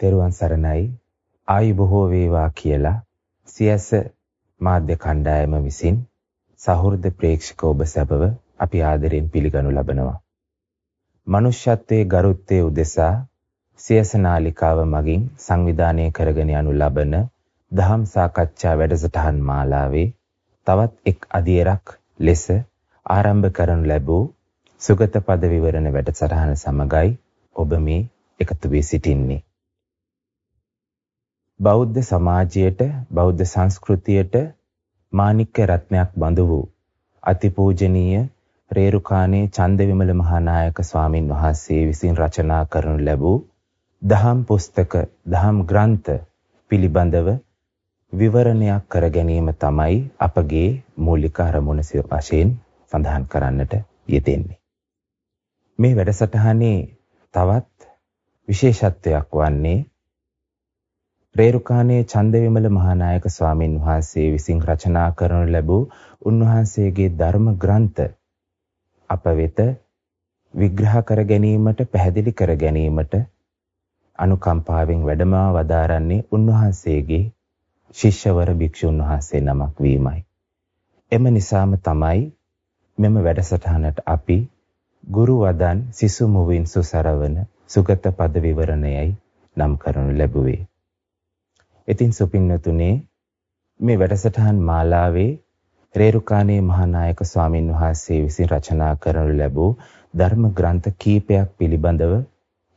තෙරුවන් සරණයි ආයු බොහෝ වේවා කියලා සියස මාධ්‍ය කණ්ඩායම විසින් සහෘද ප්‍රේක්ෂක ඔබ සැපව අපි ආදරෙන් පිළිගනු ලබනවා. මනුෂ්‍යත්වයේ ගරුත්වයේ උදෙසා සියස නාලිකාව මගින් සංවිධානය කරගෙන යනු ලබන දහම් සාකච්ඡා වැඩසටහන් මාලාවේ තවත් එක් අධීරක් ලෙස ආරම්භ කරනු ලැබූ සුගත පද විවරණ වැඩසටහන සමගයි ඔබ මේ එකතු වී සිටින්නේ. බෞද්ධ සමාජයට බෞද්ධ සංස්කෘතියට මාණික්ක රත්නයක් බඳු වූ අතිපූජනීය රේරුකානේ චන්දවිමල මහානායක ස්වාමින් වහන්සේ විසින් රචනා කරනු ලැබූ දහම් පුස්තක දහම් ග්‍රන්ථ පිළිබඳව විවරණයක් කර ගැනීම තමයි අපගේ මූලික අරමුණ වශයෙන් සඳහන් කරන්නට යෙදෙන්නේ. මේ වැඩසටහනේ තවත් විශේෂත්වයක් වන්නේ රේරුකානේ චන්දවිමල මහානායක ස්වාමින් වහන්සේ විසින් රචනා කරනු ලැබූ උන්වහන්සේගේ ධර්ම ග්‍රන්ථ අප වෙත විග්‍රහ කර ගැනීමට පැහැදිලි කර ගැනීමට අනුකම්පාවෙන් වැඩමවා වදාරන්නේ උන්වහන්සේගේ ශිෂ්‍යවර භික්ෂුන් වහන්සේ නමක් වීමයි. එම නිසාම තමයි මෙම වැඩසටහනට අපි ගුරු වදන් සිසු මුවින් සුසරවන සුගත පද විවරණයයි නම් කරනු ලැබුවේ. ඉතින් සුපින්නතුනේ මේ වැඩසටහන් මාලාවේ රේරුකානේ මහානායක ස්වාමින් වහන්සේ විසින් රචනා කරනු ලැබූ ධර්ම ග්‍රන්ථ කීපයක් පිළිබඳව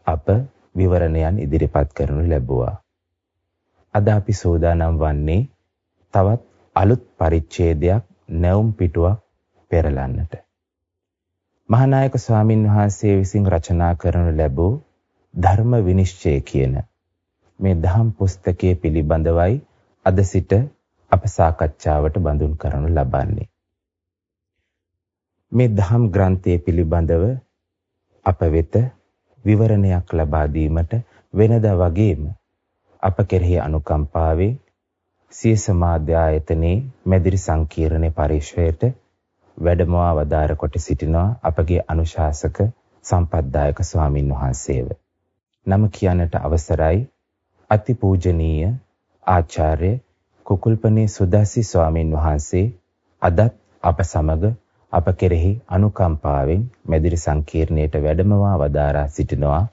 අප විවරණයන් ඉදිරිපත් කරනු ලැබුවා. අද අපි සෝදානම් වන්නේ තවත් අලුත් පරිච්ඡේදයක් නැවුම් පිටුවක් පෙරලන්නට. මහානායක ස්වාමින් වහන්සේ විසින් රචනා කරනු ලැබූ ධර්ම විනිශ්චය කියන මේ දහම් පුස්තකයේ පිළිබඳවයි අද සිට අප සාකච්ඡාවට බඳුන් කරනු ලබන්නේ. මේ දහම් ග්‍රන්ථයේ පිළිබඳව අප වෙත විවරණයක් ලබා දීමට වෙනදා වගේම අප කෙරෙහි අනුකම්පාවෙන් සිය සමාධ්‍ය ආයතනයේ මෙදිරි සංකීර්ණේ පරිශ්‍රයට වැඩමවා වදාර කොට සිටිනවා අපගේ අනුශාසක සම්පත්දායක ස්වාමින් වහන්සේව. නම කියන්නට අවසරයි අතිපූජනීය ආචාර්ය කුකුල්පනේ සුදස්සි ස්වාමින් වහන්සේ අදත් අප සමග අප කෙරෙහි අනුකම්පාවෙන් මෙදිරි සංකීර්ණයට වැඩමවා වදාරා සිටිනවා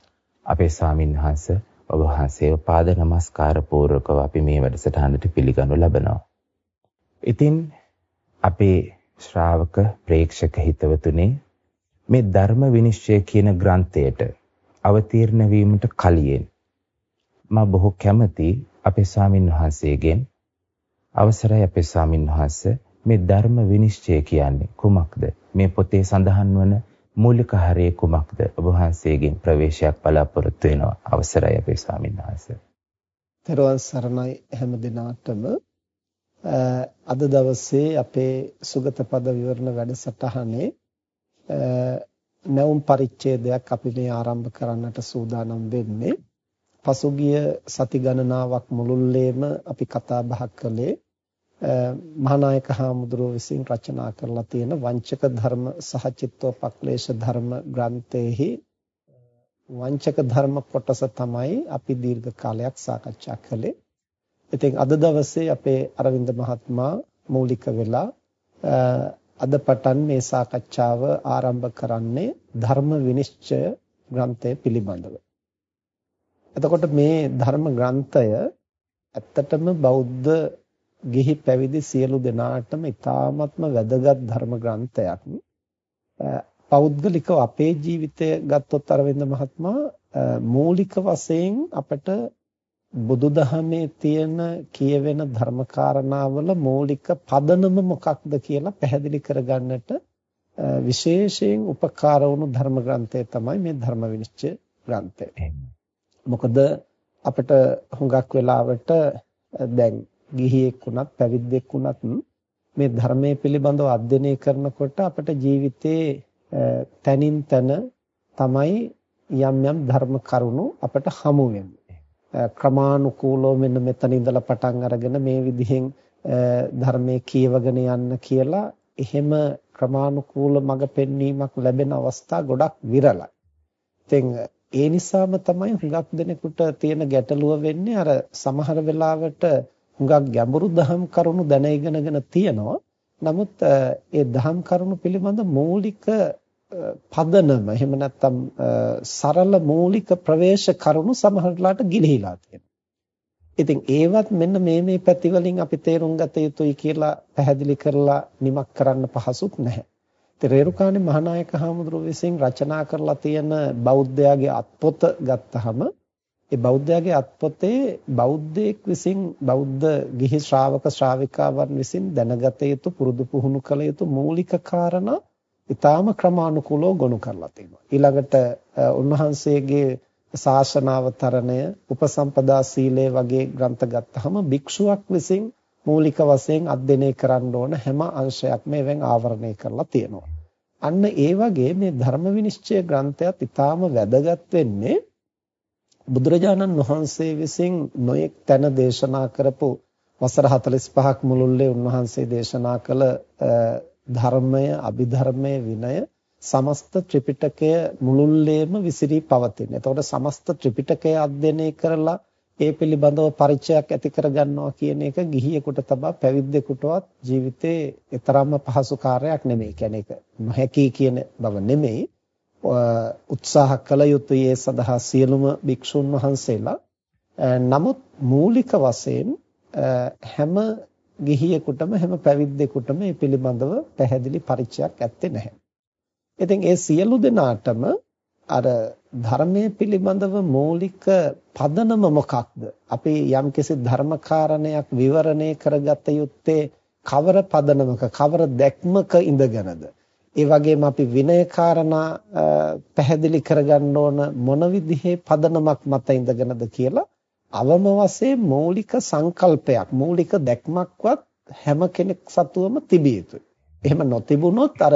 අපේ ස්වාමින් වහන්සේ ඔබ වහන්සේව පාද නමස්කාර පූර්වකව අපි මේ වැඩසටහනට පිළිගනු ලබනවා. ඉතින් අපේ ශ්‍රාවක ප්‍රේක්ෂක හිතවතුනි මේ ධර්ම විනිශ්චය කියන ග්‍රන්ථයට අවතීර්ණ වීමට කලින් මා බොහෝ කැමති අපේ ස්වාමින් වහන්සේගෙන් අවසරයි අපේ ස්වාමින් වහන්සේ මේ ධර්ම විනිශ්චය කියන්නේ කුමක්ද? මේ පොතේ සඳහන් වන මූලික හරය කුමක්ද? ඔබ වහන්සේගෙන් ප්‍රවේශයක් බලාපොරොත්තු වෙනවා. අවසරයි අපේ ස්වාමින් වහන්සේ. තෙරුවන් සරණයි හැම දිනාටම අද දවසේ අපේ සුගත පද විවරණ වැඩසටහනේ නැවුම් පරිච්ඡේදයක් අපි මේ ආරම්භ කරන්නට සූදානම් වෙන්නේ. පසුගිය සති ගණනාවක් මුළුල්ලේම අපි කතා බහ කළේ මහානායක හාමුදුරුව විසින් රචනා කරලා තියෙන වංචක ධර්ම සහ චිත්තෝපක්ලේශ ධර්ම ග්‍රන්ථයේහි වංචක ධර්ම කොටස තමයි අපි දීර්ඝ කාලයක් සාකච්ඡා කළේ. ඉතින් අද දවසේ අපේ අරවින්ද මහත්මයා මූලික වෙලා අද පටන් මේ සාකච්ඡාව ආරම්භ කරන්නේ ධර්ම විනිශ්චය ග්‍රන්ථය පිළිබඳව. එතකොට මේ ධර්ම ග්‍රන්ථය ඇත්තටම බෞද්ධ ගිහි පැවිදි සියලු දෙනාටම ඉතාමත්ම වැදගත් ධර්ම ග්‍රන්ථයක්. පෞද්ගලිකව අපේ ජීවිතය ගත්තොත් අරවින්ද මහත්මයා මූලික වශයෙන් අපට බුදුදහමේ තියෙන කියවෙන ධර්මකාරණාවල මූලික පදනම මොකක්ද කියලා පැහැදිලි කරගන්නට විශේෂයෙන් උපකාර වුණු ධර්ම ග්‍රන්ථය තමයි මේ ධර්ම විනිශ්චය ග්‍රන්ථය. මොකද අපිට හුඟක් වෙලාවට දැන් ගිහියෙක් වුණත් පැවිද්දෙක් වුණත් මේ ධර්මයේ පිළිබඳව අධ්‍යයනය කරනකොට අපිට ජීවිතේ තනින් තන තමයි යම් යම් ධර්ම කරුණු අපිට හමු වෙන්නේ. ක්‍රමානුකූලව මෙන්න මෙතන ඉඳලා පටන් අරගෙන මේ විදිහෙන් ධර්මයේ කියවගෙන යන්න කියලා එහෙම ක්‍රමානුකූල මඟ පෙන්වීමක් ලැබෙන අවස්ථා ගොඩක් විරලයි. ඉතින් ඒ නිසාම තමයි හුඟක් දෙනෙකුට තියෙන ගැටලුව වෙන්නේ අර සමහර වෙලාවට හුඟක් ගැඹුරු දහම් කරුණු දැන ඉගෙනගෙන තියෙනවා. නමුත් ඒ දහම් කරුණු පිළිබඳ මූලික පදනම එහෙම නැත්නම් සරල මූලික ප්‍රවේශ කරුණු සමහරట్లాට ගිලිහිලා තියෙනවා. ඉතින් ඒවත් මෙන්න මේ මේ පැති වලින් අපි තේරුම් ගත යුතුයි කියලා පැහැදිලි කරලා නිමක් කරන්න පහසුත් නැහැ. ඉතින් රේරුකාණේ මහානායක හාමුදුරුව විසින් රචනා කරලා තියෙන බෞද්ධයාගේ අත්පොත ගත්තහම ඒ බෞද්ධයාගේ අත්පොතේ බෞද්ධයෙක් විසින් බෞද්ධ ගිහි ශ්‍රාවක ශ්‍රාවිකාවන් විසින් දැනගත යුතු පුරුදු පුහුණු කළ යුතු මූලික කාරණා ඊටාම ක්‍රමානුකූලව ගොනු කරලා තියෙනවා. ඊළඟට උන්වහන්සේගේ ශාසනාවතරණය, උපසම්පදා සීලය වගේ ග්‍රන්ථ ගත්තහම භික්ෂුවක් විසින් මූලික වශයෙන් අධ්‍යයනය කරන්න ඕන හැම අංශයක්ම එවෙන් ආවරණය කරලා තියෙනවා. අන්න ඒ වගේ මේ ධර්ම විනිශ්චය ග්‍රන්ථයත් ඊටාම වැදගත් වෙන්නේ බුදුරජාණන් වහන්සේ විසින් නොයෙක් තැන දේශනා කරපු වසර 45ක් මුළුල්ලේ උන්වහන්සේ දේශනා කළ ධර්මය, අභිධර්මය, විනය සමස්ත ත්‍රිපිටකය මුළුල්ලේම විසිරී පවතින. එතකොට සමස්ත ත්‍රිපිටකය අධ්‍යයනය කරලා ඒ පිළිබඳව පරිචයක් ඇති කරගන්නවා කියන එක ගිහියෙකුට තබා පැවිද්දෙකුටවත් ජීවිතේ තරම්ම පහසු කාර්යයක් නෙමෙයි. කියන්නේ ඒක නොහැකි කියන බව නෙමෙයි. උත්සාහ කළ යුතුයි ඒ සඳහා සියලුම භික්ෂුන් වහන්සේලා. නමුත් මූලික වශයෙන් හැම ගිහියෙකුටම හැම පැවිද්දෙකුටම මේ පිළිබඳව පැහැදිලි පරිචයක් ඇත්තේ නැහැ. ඉතින් ඒ සියලු දෙනාටම අර ධර්මයේ පිළිබඳව මූලික පදනම මොකක්ද? අපි යම්කිසි ධර්මකාරණයක් විවරණය කරගත යුත්තේ කවර පදනමක කවර දැක්මක ඉඳගෙනද? ඒ වගේම අපි විනය කාරණා පැහැදිලි කරගන්න ඕන මොන විදිහේ පදනමක් මත ඉඳගෙනද කියලා අවම වශයෙන් මූලික සංකල්පයක් මූලික දැක්මක්වත් හැම කෙනෙක් සතුවම තිබිය යුතුයි. එහෙම නොතිබුණොත් අර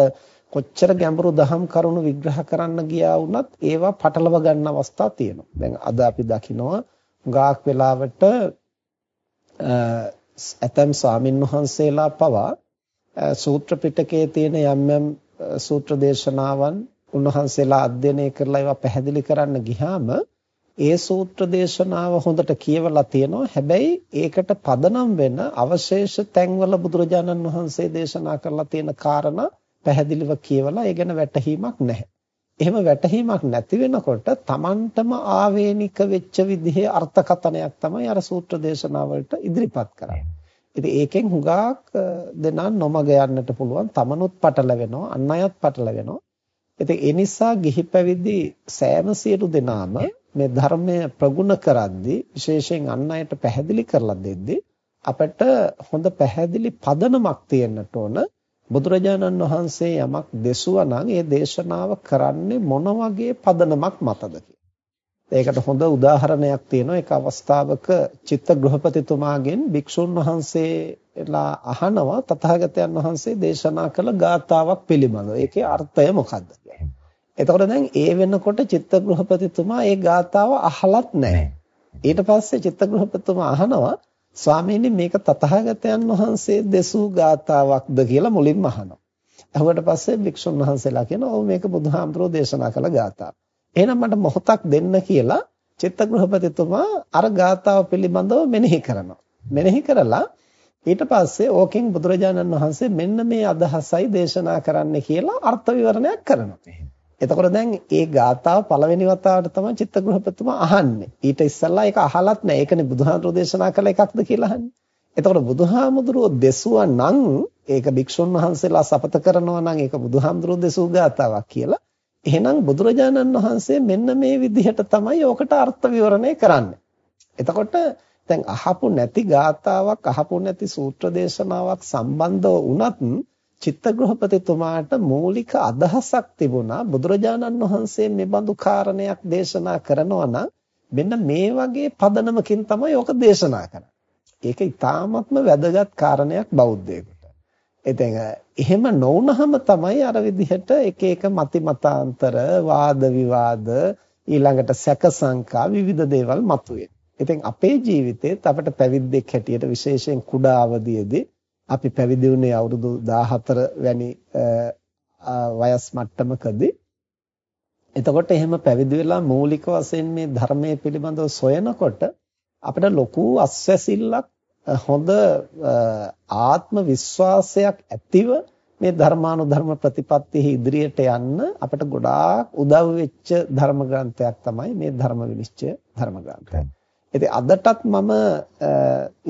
කොච්චර ගැඹුරු දහම් කරුණු විග්‍රහ කරන්න ගියා වුණත් ඒවා පටලව ගන්න අවස්ථා තියෙනවා. දැන් අද අපි දකිනවා ගාක් වෙලාවට ඇතම් ස්වාමින් වහන්සේලා පවා සූත්‍ර පිටකයේ තියෙන යම් යම් සූත්‍ර දේශනාවන් උන්වහන්සේලා අධ්‍යයනය කරලා ඒවා පැහැදිලි කරන්න ගියාම ඒ සූත්‍ර දේශනාව හොඳට කියවලා තියෙනවා. හැබැයි ඒකට පදනම් වෙන අවශේෂ තැන්වල බුදුරජාණන් වහන්සේ දේශනා කරලා තියෙන කාරණා පැහැදිලිව කියවලා ඒ ගැන වැටහීමක් නැහැ. එහෙම වැටහීමක් නැති වෙනකොට Tamanටම ආවේනික වෙච්ච විදිහේ අර්ථකතනයක් තමයි අර සූත්‍ර දේශනාවලට ඉදිරිපත් කරන්නේ. ඉතින් ඒකෙන් හුඟක් දෙනා නොමග යන්නට පුළුවන්. Tamanut පටලවෙනවා, අන් අයත් පටලවෙනවා. ඉතින් ඒ නිසා ගිහි පැවිදි සෑම සියලු දෙනාම මේ ධර්මය ප්‍රගුණ කරද්දී විශේෂයෙන් අන් අයට පැහැදිලි කරලා දෙද්දී අපිට හොඳ පැහැදිලි පදනමක් තියෙන්නට ඕන බුදුරජාණන් වහන්සේ යමක් දෙසුවා නම් ඒ දේශනාව කරන්නේ මොන වගේ පදනමක් මතද ඒකට හොඳ උදාහරණයක් තියෙනවා ඒක අවස්ථාවක චිත්ත ගෘහපතිතුමාගෙන් භික්ෂුන් වහන්සේලා අහනවා තථාගතයන් වහන්සේ දේශනා කළ ගාතාවක් පිළිබඳව. ඒකේ අර්ථය මොකක්ද එතකොට දැන් ඒ වෙනකොට චිත්ත ගෘහපතිතුමා ඒ ගාතාව අහලත් නැහැ. ඊට පස්සේ චිත්ත ගෘහපතිතුමා අහනවා ස්වාමීනි මේක තථාගතයන් වහන්සේ දෙසූ ගාතාවක්ද කියලා මුලින්ම අහනවා. අහුවට පස්සේ භික්ෂුන් වහන්සේලා කියනවා ඔව් මේක බුදුහාමුදුරෝ දේශනා කළ ගාතාවක්. එහෙනම් මට මොහොතක් දෙන්න කියලා චිත්තගෘහපතිතුමා අර ගාතාව පිළිබඳව මෙනෙහි කරනවා. මෙනෙහි කරලා ඊට පස්සේ ඕකෙන් බුදුරජාණන් වහන්සේ මෙන්න මේ අදහසයි දේශනා කරන්න කියලා අර්ථ විවරණයක් කරනවා. එතකොට දැන් ඒ ගාථාව පළවෙනි වතාවට තමයි චිත්තගෘහපතිතුමා අහන්නේ. ඊට ඉස්සෙල්ලා ඒක අහලත් නැහැ. ඒකනේ බුදුහාමුදුරෝ දේශනා කළ එකක්ද කියලා අහන්නේ. එතකොට බුදුහාමුදුරෝ දෙසුවා නම් ඒක භික්ෂුන් වහන්සේලා සපත කරනවා නම් ඒක බුදුහාමුදුරෝ දෙසූ ගාතාවක් කියලා. එහෙනම් බුදුරජාණන් වහන්සේ මෙන්න මේ විදිහට තමයි ඕකට අර්ථ විවරණය කරන්නේ. එතකොට දැන් අහපු නැති ගාතාවක් අහපු නැති සූත්‍ර දේශනාවක් සම්බන්ධව වුණත් චිත්තගෘහපතිතුමාට මූලික අදහසක් තිබුණා බුදුරජාණන් වහන්සේ මේ බඳු කාරණයක් දේශනා කරනවා නම් මෙන්න මේ වගේ පදනමකින් තමයි ඕක දේශනා කරන්නේ. ඒක ඊටාත්ම වැදගත් කාරණයක් බෞද්ධයෙකුට. ඉතින් එහෙම නොවුනහම තමයි අර විදිහට එක එක මති මතාන්තර වාද විවාද ඊළඟට සැක සංකා විවිධ දේවල් මතුවේ. ඉතින් අපේ ජීවිතේත් අපිට පැවිද්දෙක් හැටියට විශේෂයෙන් කුඩා අවදියේදී අපි පැවිදි වුණේ අවුරුදු 14 වැනි වයස් මට්ටමකදී එතකොට එහෙම පැවිදි වෙලා මූලික වශයෙන් මේ ධර්මයේ පිළිබඳව සොයනකොට අපිට ලොකු අස්වැසිල්ලක් හොඳ ආත්ම විශ්වාසයක් ඇතිව මේ ධර්මානුධර්ම ප්‍රතිපත්තියේ ඉදිරියට යන්න අපිට ගොඩාක් උදව් වෙච්ච ධර්ම ග්‍රන්ථයක් තමයි මේ ධර්ම විනිශ්චය ධර්ම ග්‍රන්ථය. ඉතින් අදටත් මම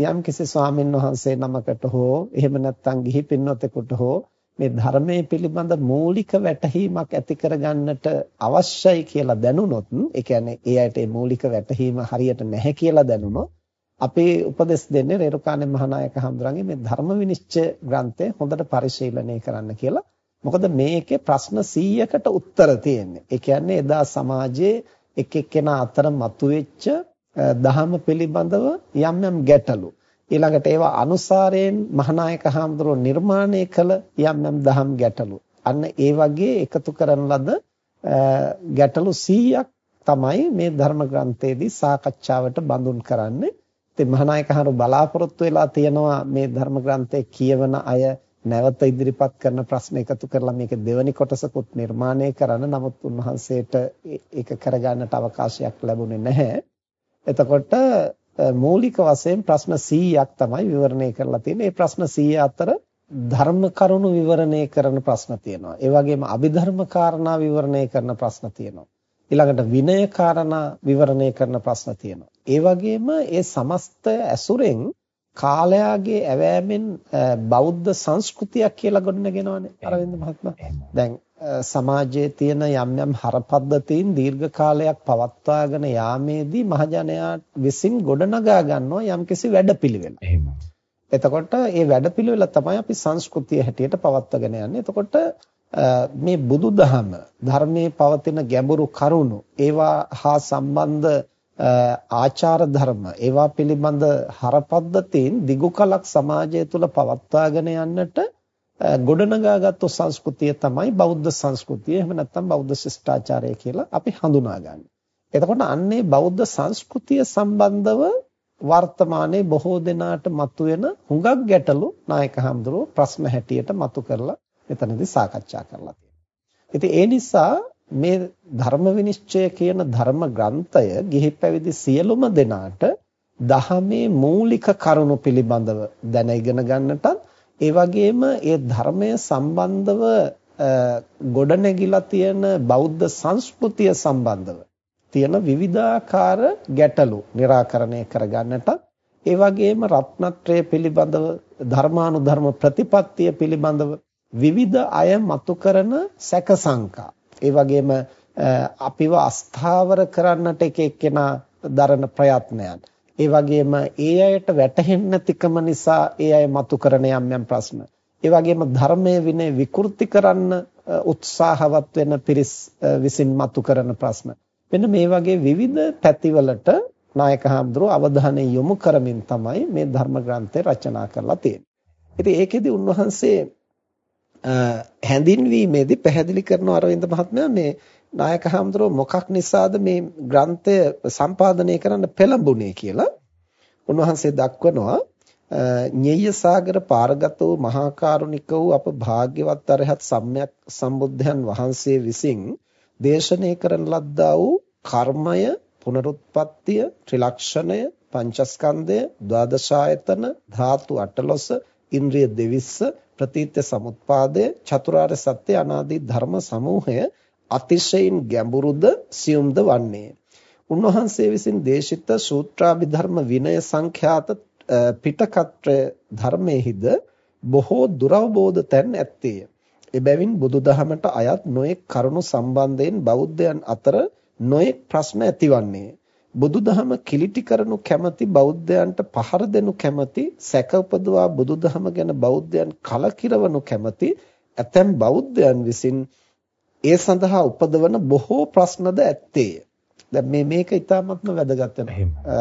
යම් කිසි ස්වාමීන් වහන්සේ නමකට හෝ එහෙම නැත්නම් ගිහි පින්වතෙකුට හෝ මේ ධර්මයේ පිළිබඳ මූලික වැටහීමක් ඇති කරගන්නට අවශ්‍යයි කියලා දැනුනොත් ඒ කියන්නේ ඒ අයට මේ මූලික වැටහීම හරියට නැහැ කියලා දැනුනොත් අපේ උපදෙස් දෙන්නේ රේරුකාණේ මහානායක හඳුරන්ගේ මේ ධර්ම විනිශ්චය ග්‍රන්ථය හොඳට පරිශීලනය කරන්න කියලා. මොකද මේකේ ප්‍රශ්න 100කට උත්තර තියෙන්නේ. ඒ කියන්නේ එදා සමාජයේ එක් එක්කෙනා අතර මතුවෙච්ච දහම පිළිබඳව යම් යම් ගැටලු ඊළඟට ඒවා අනුසාරයෙන් මහානායක හඳුරෝ නිර්මාණය කළ යම් යම් දහම් ගැටලු. අන්න ඒ වගේ එකතු කරන ලද ගැටලු 100ක් තමයි මේ ධර්ම ග්‍රන්ථයේදී සාකච්ඡාවට බඳුන් කරන්නේ. ඉතින් මහානායකහරු බලාපොරොත්තු වෙලා තියෙනවා මේ ධර්ම ග්‍රන්ථය කියවන අය නැවත ඉදිරිපත් කරන ප්‍රශ්න එකතු කරලා මේක දෙවැනි කොටසකුත් නිර්මාණය කරන්න. නමුත් උන්වහන්සේට ඒක කරගන්නට අවකාශයක් ලැබුණේ නැහැ. එතකොට මූලික වශයෙන් ප්‍රශ්න 100ක් තමයි විවරණය කරලා තියෙන්නේ. මේ ප්‍රශ්න 100 අතර ධර්ම කරුණු විවරණය කරන ප්‍රශ්න තියෙනවා. ඒ වගේම අභිධර්ම කාරණා විවරණය කරන ප්‍රශ්න තියෙනවා. ඊළඟට විනය කාරණා විවරණය කරන ප්‍රශ්න තියෙනවා. ඒ වගේම ඒ සමස්ත ඇසුරෙන් කාලයාගේ ඇවෑමෙන් බෞද්ධ සංස්කෘතියක් කියලා ගොඩනගෙනවනේ අරවින්ද මහත්මයා. දැන් සමාජයේ තියෙන යම් යම් හරපද්ධතීන් දීර්ඝ කාලයක් පවත්වාගෙන යාමේදී මහජනයා විසින් ගොඩනගා ගන්නවා යම්කිසි වැඩපිළිවෙල. එහෙමයි. එතකොට මේ වැඩපිළිවෙල තමයි අපි සංස්කෘතිය හැටියට පවත්වාගෙන යන්නේ. එතකොට මේ බුදුදහම ධර්මයේ පවතින ගැඹුරු කරුණු ඒවා හා සම්බන්ධ ආචාර ධර්ම ඒවා පිළිබඳ හරපද්ධතීන් දිගු කලක් සමාජය තුළ පවත්වාගෙන යන්නට ගොඩනගාගත්තු සංස්කෘතිය තමයි බෞද්ධ සංස්කෘතිය එහෙම නැත්නම් බෞද්ධ ශිෂ්ටාචාරය කියලා අපි හඳුනාගන්නේ. එතකොට අන්නේ බෞද්ධ සංස්කෘතිය සම්බන්ධව වර්තමානයේ බොහෝ දෙනාට මතුවෙන හුඟක් ගැටලු නායක හඳුරෝ ප්‍රශ්න හැටියට මතු කරලා මෙතනදී සාකච්ඡා කරලා තියෙනවා. ඉතින් ඒ නිසා මේ ධර්ම විනිශ්චය කියන ධර්ම ග්‍රන්ථය ගිහි පැවිදි සියලුම දෙනාට දහමේ මූලික කරුණු පිළිබඳව දැන ඉගෙන ගන්නටත් ඒ වගේම ඒ ධර්මය සම්බන්ධව ගොඩනැගිලා තියෙන බෞද්ධ සංස්කෘතිය සම්බන්ධව තියෙන විවිධාකාර ගැටලු निराකරණය කරගන්නටත් ඒ වගේම රත්නත්‍රය පිළිබඳව ධර්මානුධර්ම ප්‍රතිපත්තිය පිළිබඳව විවිධ අය මතු කරන සැක සංකා. ඒ වගේම අපිව අස්ථාවර කරන්නට එක එක්කෙනා දරන ප්‍රයත්නයන්. ඒ වගේම ඒ අයට වැටහෙන්නේ නැතිකම නිසා ඒ අය මතු කරන යම් යම් ප්‍රශ්න ඒ වගේම ධර්මයේ විනය විකෘති කරන්න උත්සාහවත් වෙන පිරිස් විසින් මතු කරන ප්‍රශ්න මෙන්න මේ වගේ විවිධ පැතිවලට නායක හඳුරෝ අවධානය යොමු කරමින් තමයි මේ ධර්ම ග්‍රන්ථය රචනා කරලා තියෙන්නේ. ඉතින් ඒකෙදි උන්වහන්සේ හැඳින්වීමේදී පැහැදිලි කරන අරවින්ද මහත්මයා මේ නායක හඳුරෝ මොකක් නිසාද මේ ග්‍රන්ථය සම්පාදනය කරන්න පෙළඹුණේ කියලා උන්වහන්සේ දක්වනවා. ඤෙය්‍ය සාගර පාරගත වූ මහා කරුණික වූ අප භාග්‍යවත් අරහත් සම්්‍යක් සම්බුද්ධයන් වහන්සේ විසින් දේශනය කරන ලද්දා වූ කර්මය පුනරුත්පත්තිය ත්‍රිලක්ෂණය පංචස්කන්ධය ද්වාදශායතන ධාතු අටලොස ඉන්ද්‍රිය දෙවිස්ස ප්‍රතීත්‍ය සමුත්පාදය චතුරාර්ය සත්‍ය අනාදී ධර්ම සමූහය අතිශයින් ගැඹුරුද සියුම්ද වන්නේ. උන්වහන්සේ විසින් දේශිත සූත්‍රාභිධර්ම විනය සංඛ්‍යාත පිටකත්‍රය ධර්මයේහිද බොහෝ දුරවබෝධ තැන් ඇත්තේය. එබැවින් බුදුදහමට අයත් නොයෙක් කරුණු සම්බන්ධයෙන් බෞද්ධයන් අතර නොයෙක් ප්‍රශ්න ඇතිවන්නේ. බුදුදහම කිලිටි කරනු කැමති බෞද්ධයන්ට පහර දෙනු කැමති සැක උපදවා බුදුදහම ගැන බෞද්ධයන් කලකිරවනු කැමති ඇතැම් බෞද්ධයන් විසින් ඒ සඳහා උපදවන බොහෝ ප්‍රශ්නද ඇත්තේය. දැන් මේ මේක ඉතාමත්ම වැදගත් වෙනවා.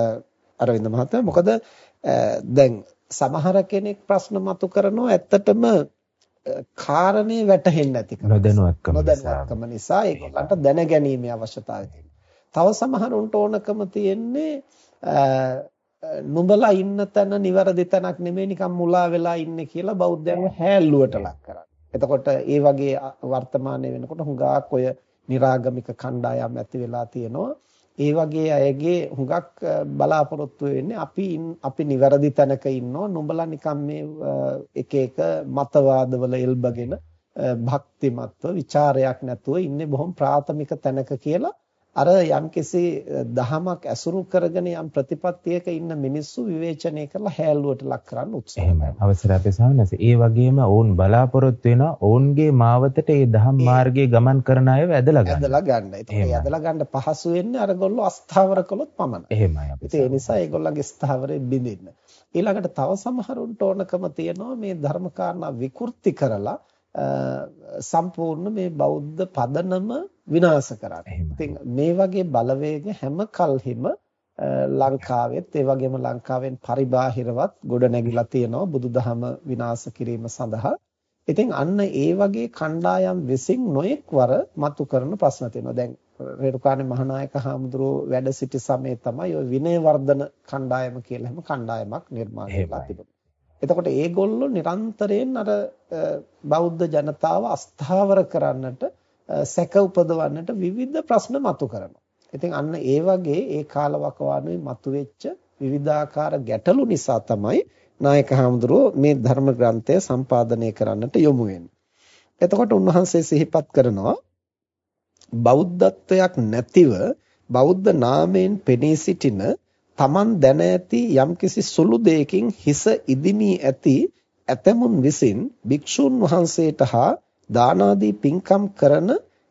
අරවින්ද මහත්තයා මොකද දැන් සමහර කෙනෙක් ප්‍රශ්න මතු කරනවා ඇත්තටම කාරණේ වැටහෙන්නේ නැතිකම නොදැනුවත්කම නිසා ඒගොල්ලන්ට දැනගැනීමේ අවශ්‍යතාවය. තව සමහරුන්ට ඕනකම තියෙන්නේ නුඹලා ඉන්න තැන නිවැරදි තැනක් නෙමෙයි නිකන් මුලා වෙලා ඉන්නේ කියලා බෞද්ධයන්ව හැල්ලුවට ලක් කරන්නේ. එතකොට ඒ වගේ වර්තමානයේ වෙනකොට හුඟක් ඔය निराගමික කණ්ඩායම් ඇති වෙලා තියෙනවා. ඒ වගේ අයගේ හුඟක් බලාපොරොත්තු වෙන්නේ අපි අපි නිවැරදි තැනක ඉන්නෝ නුඹලා නිකම් මේ එක එක මතවාදවල එල්බගෙන භක්තිමත්ව ਵਿਚාරයක් නැතුව ඉන්නේ බොහොම ප්‍රාථමික තැනක කියලා අර යම්කිසි දහමක් ඇසුරු කරගෙන යම් ප්‍රතිපත්තියක ඉන්න මිනිස්සු විවේචනය කරලා හැල්ලුවට ලක් කරන්න උත්සාහ කරනවා. අවසර අපේ සාමනස. ඒ වගේම ඔවුන් බලාපොරොත්තු වෙනවා ඔවුන්ගේ මාවතට ඒ දහම් මාර්ගයේ ගමන් කරන අයව ඇදලා ගන්න. ඇදලා ගන්න. ඒත් ඇදලා ගන්න පහසු වෙන්නේ අරගොල්ලෝ අස්ථාවර කළොත් පමණයි. එහෙමයි අපේ. ඒ නිසා ඒගොල්ලන්ගේ ස්ථාවරේ බිඳින්න. ඊළඟට තව සමහරුන්ට ඕනකම තියෙනවා මේ ධර්ම කාරණා විකෘති කරලා සම්පූර්ණ මේ බෞද්ධ පදනම විනාශ කරන්නේ. ඉතින් මේ වගේ බලවේග හැම කල්හිම ලංකාවෙත් ඒ වගේම ලංකාවෙන් පරිබාහිරවත් ගොඩ නැගිලා තියෙනවා බුදුදහම විනාශ කිරීම සඳහා. ඉතින් අන්න ඒ වගේ කණ්ඩායම් විසින් නොඑක් වර මතු කරන ප්‍රශ්න තියෙනවා. දැන් රේරුකාණේ මහානායක හාමුදුරුව වැඩ සිටි සමයේ තමයි ওই විනය වර්ධන කණ්ඩායම කියලා හැම කණ්ඩායමක් නිර්මාණය වෙලා තිබුණේ. එතකොට ඒගොල්ලෝ නිරන්තරයෙන් අර බෞද්ධ ජනතාව අස්ථාවර කරන්නට සැක උපදවන්නට විවිධ ප්‍රශ්න මතු කරනවා. ඉතින් අන්න ඒ වගේ ඒ කාලවකවානුවේ මතුවෙච්ච විවිධාකාර ගැටලු නිසා තමයි නායක හාමුදුරුවෝ මේ ධර්ම ග්‍රන්ථය සම්පාදනය කරන්නට යොමු එතකොට උන්වහන්සේ සිහිපත් කරනවා බෞද්ධත්වයක් නැතිව බෞද්ධ නාමයෙන් පෙනී සිටින Taman දැන ඇති යම්කිසි සුළු දෙයකින් හිස ඉදිමී ඇති ඇතමුන් විසින් භික්ෂුන් වහන්සේට හා දානාදී පින්කම් කරන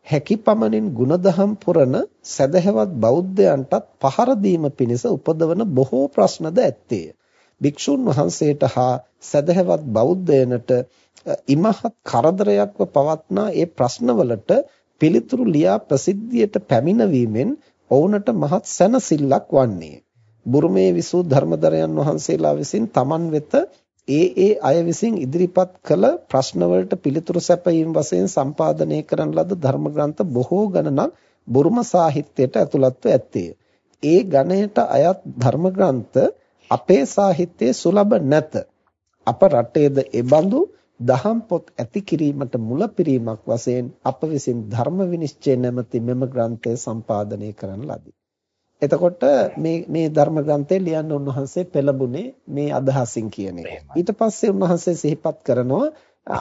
හැකි පමණින් ಗುಣදහම් පුරන සදහැවත් බෞද්ධයන්ටත් පහර දීම පිණිස උපදවන බොහෝ ප්‍රශ්නද ඇත්තේය. භික්ෂුන් වහන්සේට හා සදහැවත් බෞද්ධයනට ඉමහත් කරදරයක්ව පවත්නා ඒ ප්‍රශ්නවලට පිළිතුරු ලියා ප්‍රසිද්ධියට පැමිණවීමෙන් ඔවුන්ට මහත් සැනසෙල්ලක් වන්නේය. බුරුමේ විසූ ධර්මදරයන් වහන්සේලා විසින් තමන් වෙත ඒ ඒ අය විසින් ඉදිරිපත් කළ ප්‍රශ්න වලට පිළිතුරු සැපයීම වශයෙන් සම්පාදනය කරන ලද ධර්ම ග්‍රන්ථ බොහෝ ගණනක් බුරුම සාහිත්‍යයට ඇතුළත්ව ඇත්තේ. ඒ ගණයට අයත් ධර්ම ග්‍රන්ථ අපේ සාහිත්‍යයේ සුලභ නැත. අප රටේද එබඳු දහම් පොත් ඇති කිරීමට මුලපිරීමක් වශයෙන් අප විසින් ධර්ම විනිශ්චය නැමැති මෙම ග්‍රන්ථය සම්පාදනය කරන ලදී. එතකොට මේ මේ ධර්ම ග්‍රන්ථය ලියන්න උන්වහන්සේ පෙළඹුණේ මේ අදහසින් කියන එක. ඊට පස්සේ උන්වහන්සේ සිහිපත් කරනවා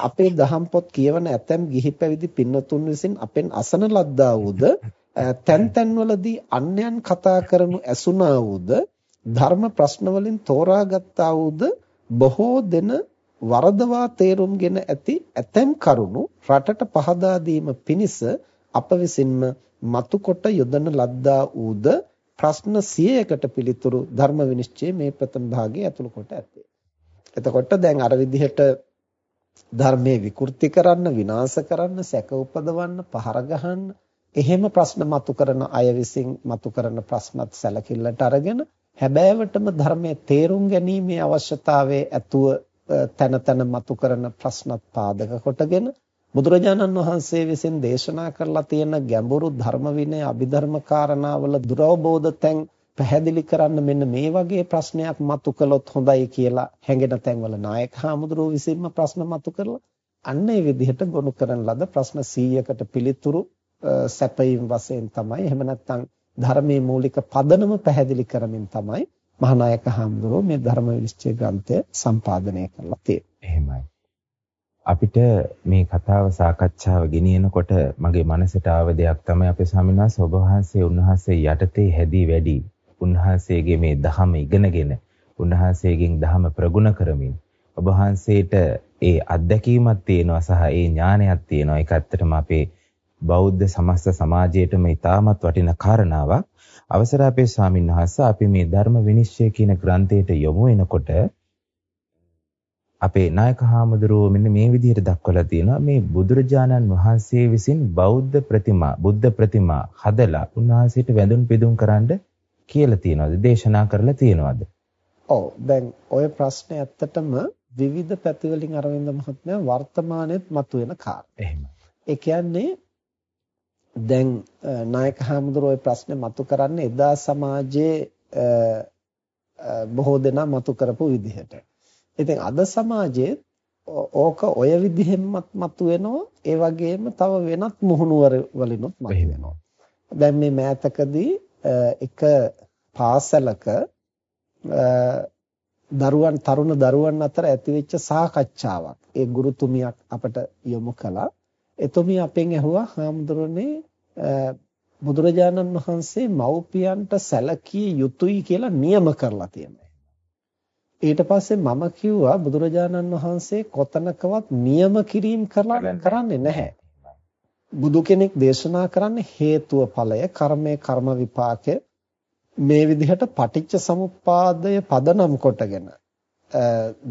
අපේ දහම් පොත් කියවන ඇතැම් ගිහි පැවිදි පින්නතුන් විසින් අපෙන් අසන ලද්දා වූද තැන් තැන්වලදී අන්‍යයන් කතා කරනු ඇසුණා වූද? ධර්ම ප්‍රශ්න වලින් තෝරාගත්තා වූද? බොහෝ දෙන වරදවා තේරුම්ගෙන ඇති ඇතැම් කරුණු රටට පහදා පිණිස අප විසින්ම මතු කොට යොදන ලද්දා වූද ප්‍රශ්න 100කට පිළිතුරු ධර්ම විනිශ්චය මේ ප්‍රථම භාගයේ ඇතුළු කොට ඇත්තේ. එතකොට දැන් අර විදිහට ධර්මයේ විකෘති කරන්න, විනාශ කරන්න, සැක උපදවන්න, පහර ගහන්න, එහෙම ප්‍රශ්න මතු කරන අය විසින් මතු කරන ප්‍රශ්නත් සැලකිල්ලට අරගෙන හැබෑවටම ධර්මයේ තේරුම් ගැනීමේ අවශ්‍යතාවයේ ඇතුව තන තන මතු කරන ප්‍රශ්නත් පාදක කොටගෙන බුදුරජාණන් වහන්සේ විසින් දේශනා කරලා තියෙන ගැඹුරු ධර්ම විනය අභිධර්ම කාරණාවල දුරවබෝධ තැන් පැහැදිලි කරන්න මෙන්න මේ වගේ ප්‍රශ්නයක් මතු කළොත් හොඳයි කියලා හැඟෙන තැන්වල නායක හාමුදුරුවෝ විසින්ම ප්‍රශ්න මතු කරලා අන්න ඒ විදිහට ගොනු කරන ලද ප්‍රශ්න 100කට පිළිතුරු සැපයීම වශයෙන් තමයි එහෙම නැත්නම් ධර්මයේ මූලික පදනම පැහැදිලි කරමින් තමයි මහානායක හාමුදුරුවෝ මේ ධර්ම විනිශ්චය ග්‍රන්ථය සම්පාදනය කරලා තියෙන්නේ. එහෙමයි. අපිට මේ කතාව සාකච්ඡාව ගෙනියනකොට මගේ මනසට ආව දෙයක් තමයි අපේ ස්වාමීන් වහන්සේ ඔබ වහන්සේ උන්වහන්සේ යටතේ හැදී වැඩි. උන්වහන්සේගේ මේ ධහම ඉගෙනගෙන උන්වහන්සේගෙන් ධහම ප්‍රගුණ කරමින් ඔබ වහන්සේට ඒ අත්දැකීමක් තියෙනවා සහ ඒ ඥානයක් තියෙනවා. ඒක ඇත්තටම අපේ බෞද්ධ සමස්ත සමාජයේටම ඉතාමත් වටින කාරණාවක්. අවසර අපේ ස්වාමීන් වහන්සේ අපි මේ ධර්ම විනිශ්චය කියන ග්‍රන්ථයට යොමු වෙනකොට අපේ නායක හාමුදුරුවෝ මෙන්න මේ විදිහට දක්වලා තියෙනවා මේ බුදුරජාණන් වහන්සේ විසින් බෞද්ධ ප්‍රතිමා බුද්ධ ප්‍රතිමා හදලා උන්වහන්සේට වැඳුම් පිදුම් කරන්න කියලා තියෙනවද දේශනා කරලා තියෙනවද ඔව් දැන් ওই ප්‍රශ්නේ ඇත්තටම විවිධ පැතිවලින් අරවින්ද මහත්මයා වර්තමානයේත් මතුවෙන කාරණා. එහෙමයි. ඒ කියන්නේ දැන් නායක හාමුදුරුවෝ ওই ප්‍රශ්නේ මතු කරන්නේ එදා සමාජයේ බොහෝ දෙනා මතු කරපු විදිහට. ඉතින් අද සමාජයේ ඕක ඔය විදිහෙන්මත් මතුවෙනවා ඒ වගේම තව වෙනත් මුහුණුවර වලිනුත් මතුවෙනවා. දැන් මේ මෑතකදී එක පාසලක දරුවන් තරුණ දරුවන් අතර ඇතිවෙච්ච සාකච්ඡාවක් ඒ ගුරුතුමියක් අපට යොමු කළා. එතුමිය අපෙන් ඇහුවා හාමුදුරනේ බුදුරජාණන් වහන්සේ මව්පියන්ට සැලකිය යුතුයි කියලා නියම කරලා තියෙනවා. ඊට පස්සේ මම කිව්වා බුදුරජාණන් වහන්සේ කොතනකවත් නියම කිරීම කරන්නේ නැහැ. බුදු කෙනෙක් දේශනා කරන්නේ හේතුව ඵලය, කර්මය කර්ම විපාකය මේ විදිහට පටිච්ච සමුප්පාදය පදනම් කොටගෙන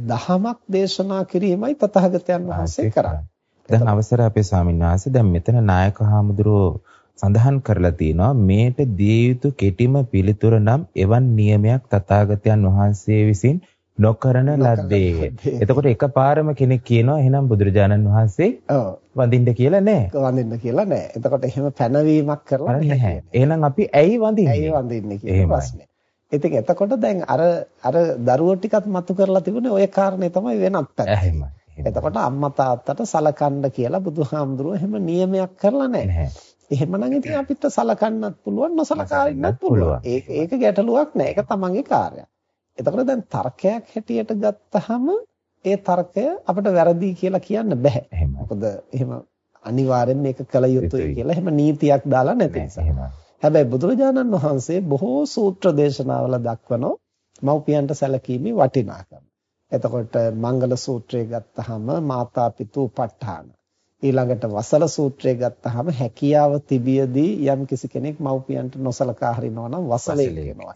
දහමක් දේශනා කිරීමයි තථාගතයන් වහන්සේ කරන්නේ. දැන් අවසර අපේ ස්වාමීන් වහන්සේ දැන් මෙතන නායක හාමුදුරුවෝ සඳහන් කරලා තියෙනවා මේට දිය යුතු කෙටිම පිළිතුර නම් එවන් නියමයක් තථාගතයන් වහන්සේ විසින් නොකරන ලද්දේ. එතකොට එකපාරම කෙනෙක් කියනවා එහෙනම් බුදුරජාණන් වහන්සේ ඔව් වඳින්න කියලා නෑ. වඳින්න කියලා නෑ. එතකොට එහෙම පැනවීමක් කරලා නැහැ. එහෙනම් අපි ඇයි වඳින්නේ? ඇයි වඳින්නේ කියන ප්‍රශ්නේ. ඉතින් එතකොට දැන් අර අර දරුවෝ ටිකත් මතු කරලා තිබුණේ ওই කාරණේ තමයි වෙනත් පැත්ත. එතකොට අම්මා තාත්තට සලකන්න කියලා බුදුහාමුදුරුවෝ එහෙම නියමයක් කරලා නැහැ. එහෙමනම් ඉතින් අපිට සලකන්නත් පුළුවන් නොසලකා ඉන්නත් පුළුවන්. ඒක ඒක ගැටලුවක් නෑ. ඒක තමන්ගේ කාර්යයක්. එතකොට දැන් තර්කයක් හැටියට ගත්තහම ඒ තර්කය අපිට වැරදි කියලා කියන්න බෑ. මොකද එහෙම අනිවාර්යෙන් මේක කළ යුතුයි කියලා එහෙම නීතියක් දාලා නැති නිසා. හැබැයි බුදුරජාණන් වහන්සේ බොහෝ සූත්‍ර දේශනාවල දක්වනවා මව්පියන්ට සැලකීමේ වටිනාකම. එතකොට මංගල සූත්‍රය ගත්තාම මාතා පිතු ප ဋ ාණ ඊළඟට වසල සූත්‍රය ගත්තාම හැකියාව තිබියදී යම් කිසි කෙනෙක් මව්පියන්ට නොසලකා හරිනවා නම් වසලේ කියනවා.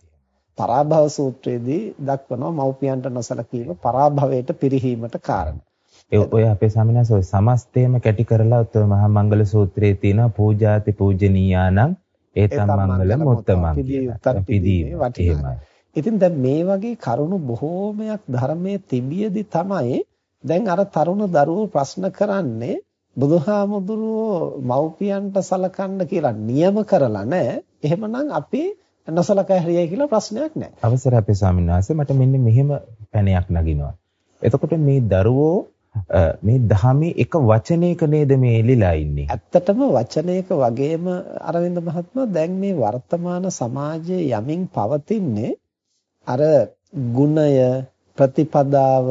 පරාභව සූත්‍රයේදී දක්වනවා මව්පියන්ට නොසලකීම පරාභවයට පිරිහීමට කාරණා. ඒ ඔය අපේ ස්වාමිනාස ඔය සමස්තයම කැටි කරලා ඔය මහා මංගල සූත්‍රයේ තියෙනවා පූජාති පූජනීයානම් ඒතම් මංගල මුත්තමං පිදීම. ඉතින් දැන් මේ වගේ කරුණු බොහෝමයක් ධර්මයේ තිබියදී තමයි දැන් අර තරුණ දරුවෝ ප්‍රශ්න කරන්නේ බුදුහාමුදුරුවෝ මව්පියන්ට සලකන්න කියලා නියම කරලා නැහැ. එහෙමනම් අපි නොසලකා හරියයි කියලා ප්‍රශ්නයක් නැහැ. අවසර අපේ ස්වාමීන් වහන්සේ මට මෙන්න මෙහෙම පැනයක් නගිනවා. එතකොට මේ දරුවෝ මේ ධහමේ එක වචනයක නේද මේ එලිලා ඉන්නේ. ඇත්තටම වචනයක වගේම අරවින්ද මහත්මයා දැන් මේ වර්තමාන සමාජයේ යමින් පවතින්නේ අර ගුණය ප්‍රතිපදාව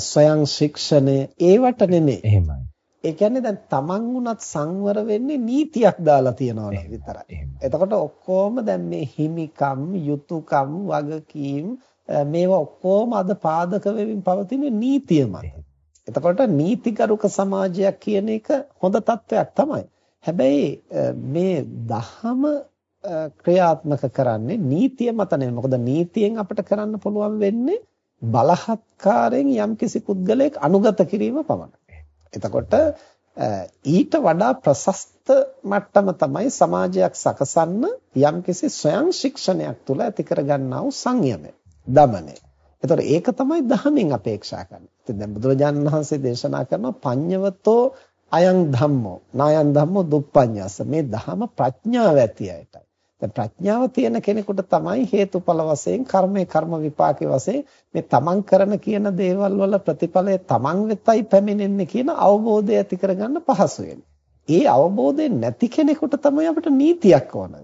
ස්වයං ශික්ෂණය ඒවට නෙමෙයි. එහෙමයි. ඒ කියන්නේ දැන් තමන් වුණත් සංවර වෙන්නේ නීතියක් දාලා තියනවා නම් විතරයි. එතකොට ඔක්කොම දැන් මේ හිමිකම්, යුතුයකම්, වගකීම් මේවා ඔක්කොම අද පාදක වෙමින් පවතින නීතිය මත. එතකොට නීතිගරුක සමාජයක් කියන එක හොඳ තත්වයක් තමයි. හැබැයි මේ දහම ක්‍රියාත්මක කරන්නේ නීතිය මත නෙවෙයි. මොකද නීතියෙන් අපිට කරන්න පුළුවන් වෙන්නේ බලහත්කාරයෙන් යම්කිසි පුද්ගලයෙක් අනුගත කිරීම පමණයි. එතකොට ඊට වඩා ප්‍රශස්ත මට්ටම තමයි සමාජයක් සකසන්න යම්කිසි ස්වයං ශික්ෂණයක් තුළ ඇති කරගන්නා වූ සංයමය, දමනය. එතකොට ඒක තමයි ධහමෙන් අපේක්ෂා කරන්නේ. ඉතින් දැන් බුදුරජාණන් වහන්සේ දේශනා කරන පඤ්ඤවතෝ අයං ධම්මෝ නායං ධම්මෝ දුප්පඤ්ඤාස මේ ධහම ප්‍රඥාව ඇති අයටයි. දැන් ප්‍රඥාව තියෙන කෙනෙකුට තමයි හේතුඵල වශයෙන් කර්මයේ කර්ම විපාකයේ වශයෙන් මේ තමන් කරන කියන දේවල් වල ප්‍රතිඵලය තමන් වෙතයි පැමිණෙන්නේ කියන අවබෝධය ඇති කරගන්න පහසු ඒ අවබෝධය නැති කෙනෙකුට තමයි අපිට නීතියක් ඕන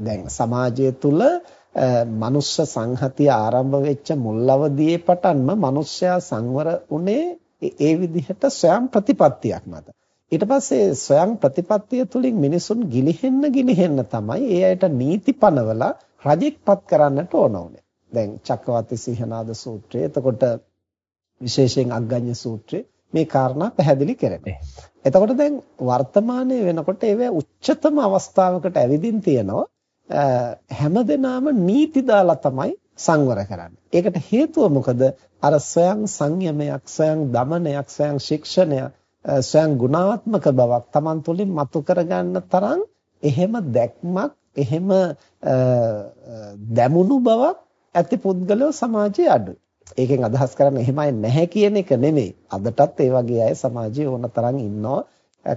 දැන් සමාජය තුල මනුෂ්‍ය සංහතිය ආරම්භ වෙච්ච මුල් අවදියේ පටන්ම මනුෂ්‍යයා සංවර උනේ ඒ විදිහට ස්වයං ප්‍රතිපත්තියක් මත. ඊට පස්සේ ස්වයං ප්‍රතිපත්තිය තුලින් මිනිසුන් ගිලිහෙන්න ගිලිහෙන්න තමයි ඒ අයට නීති පනවලා රජෙක්පත් කරන්නට ඕන උනේ. දැන් චක්කවර්ති සිංහනාද සූත්‍රය එතකොට විශේෂයෙන් අග්ගඤ්ඤ සූත්‍රය මේ කාරණා පැහැදිලි කරනවා. එතකොට දැන් වර්තමානයේ වෙනකොට ඒවේ උච්චතම අවස්ථාවකට ඇවිදින් තියෙනවා හැමදෙනාම නීති දාලා තමයි සංවර කරන්නේ. ඒකට හේතුව මොකද? අර ස්වයං සංයමයක්, ස්වයං දමනයක්, ස්වයං ශික්ෂණයක් ස්වයං ගුණාත්මක බවක් Taman තුලින් මතු කරගන්න තරම් එහෙම දැක්මක් එහෙම දැමුණු බවක් ඇති පුද්ගලයෝ සමාජයේ අඩුයි. ඒකෙන් අදහස් කරන්නේ එහෙමයි නැහැ කියන එක නෙමෙයි. අදටත් ඒ වගේ අය සමාජයේ ඕන තරම් ඉන්නවා.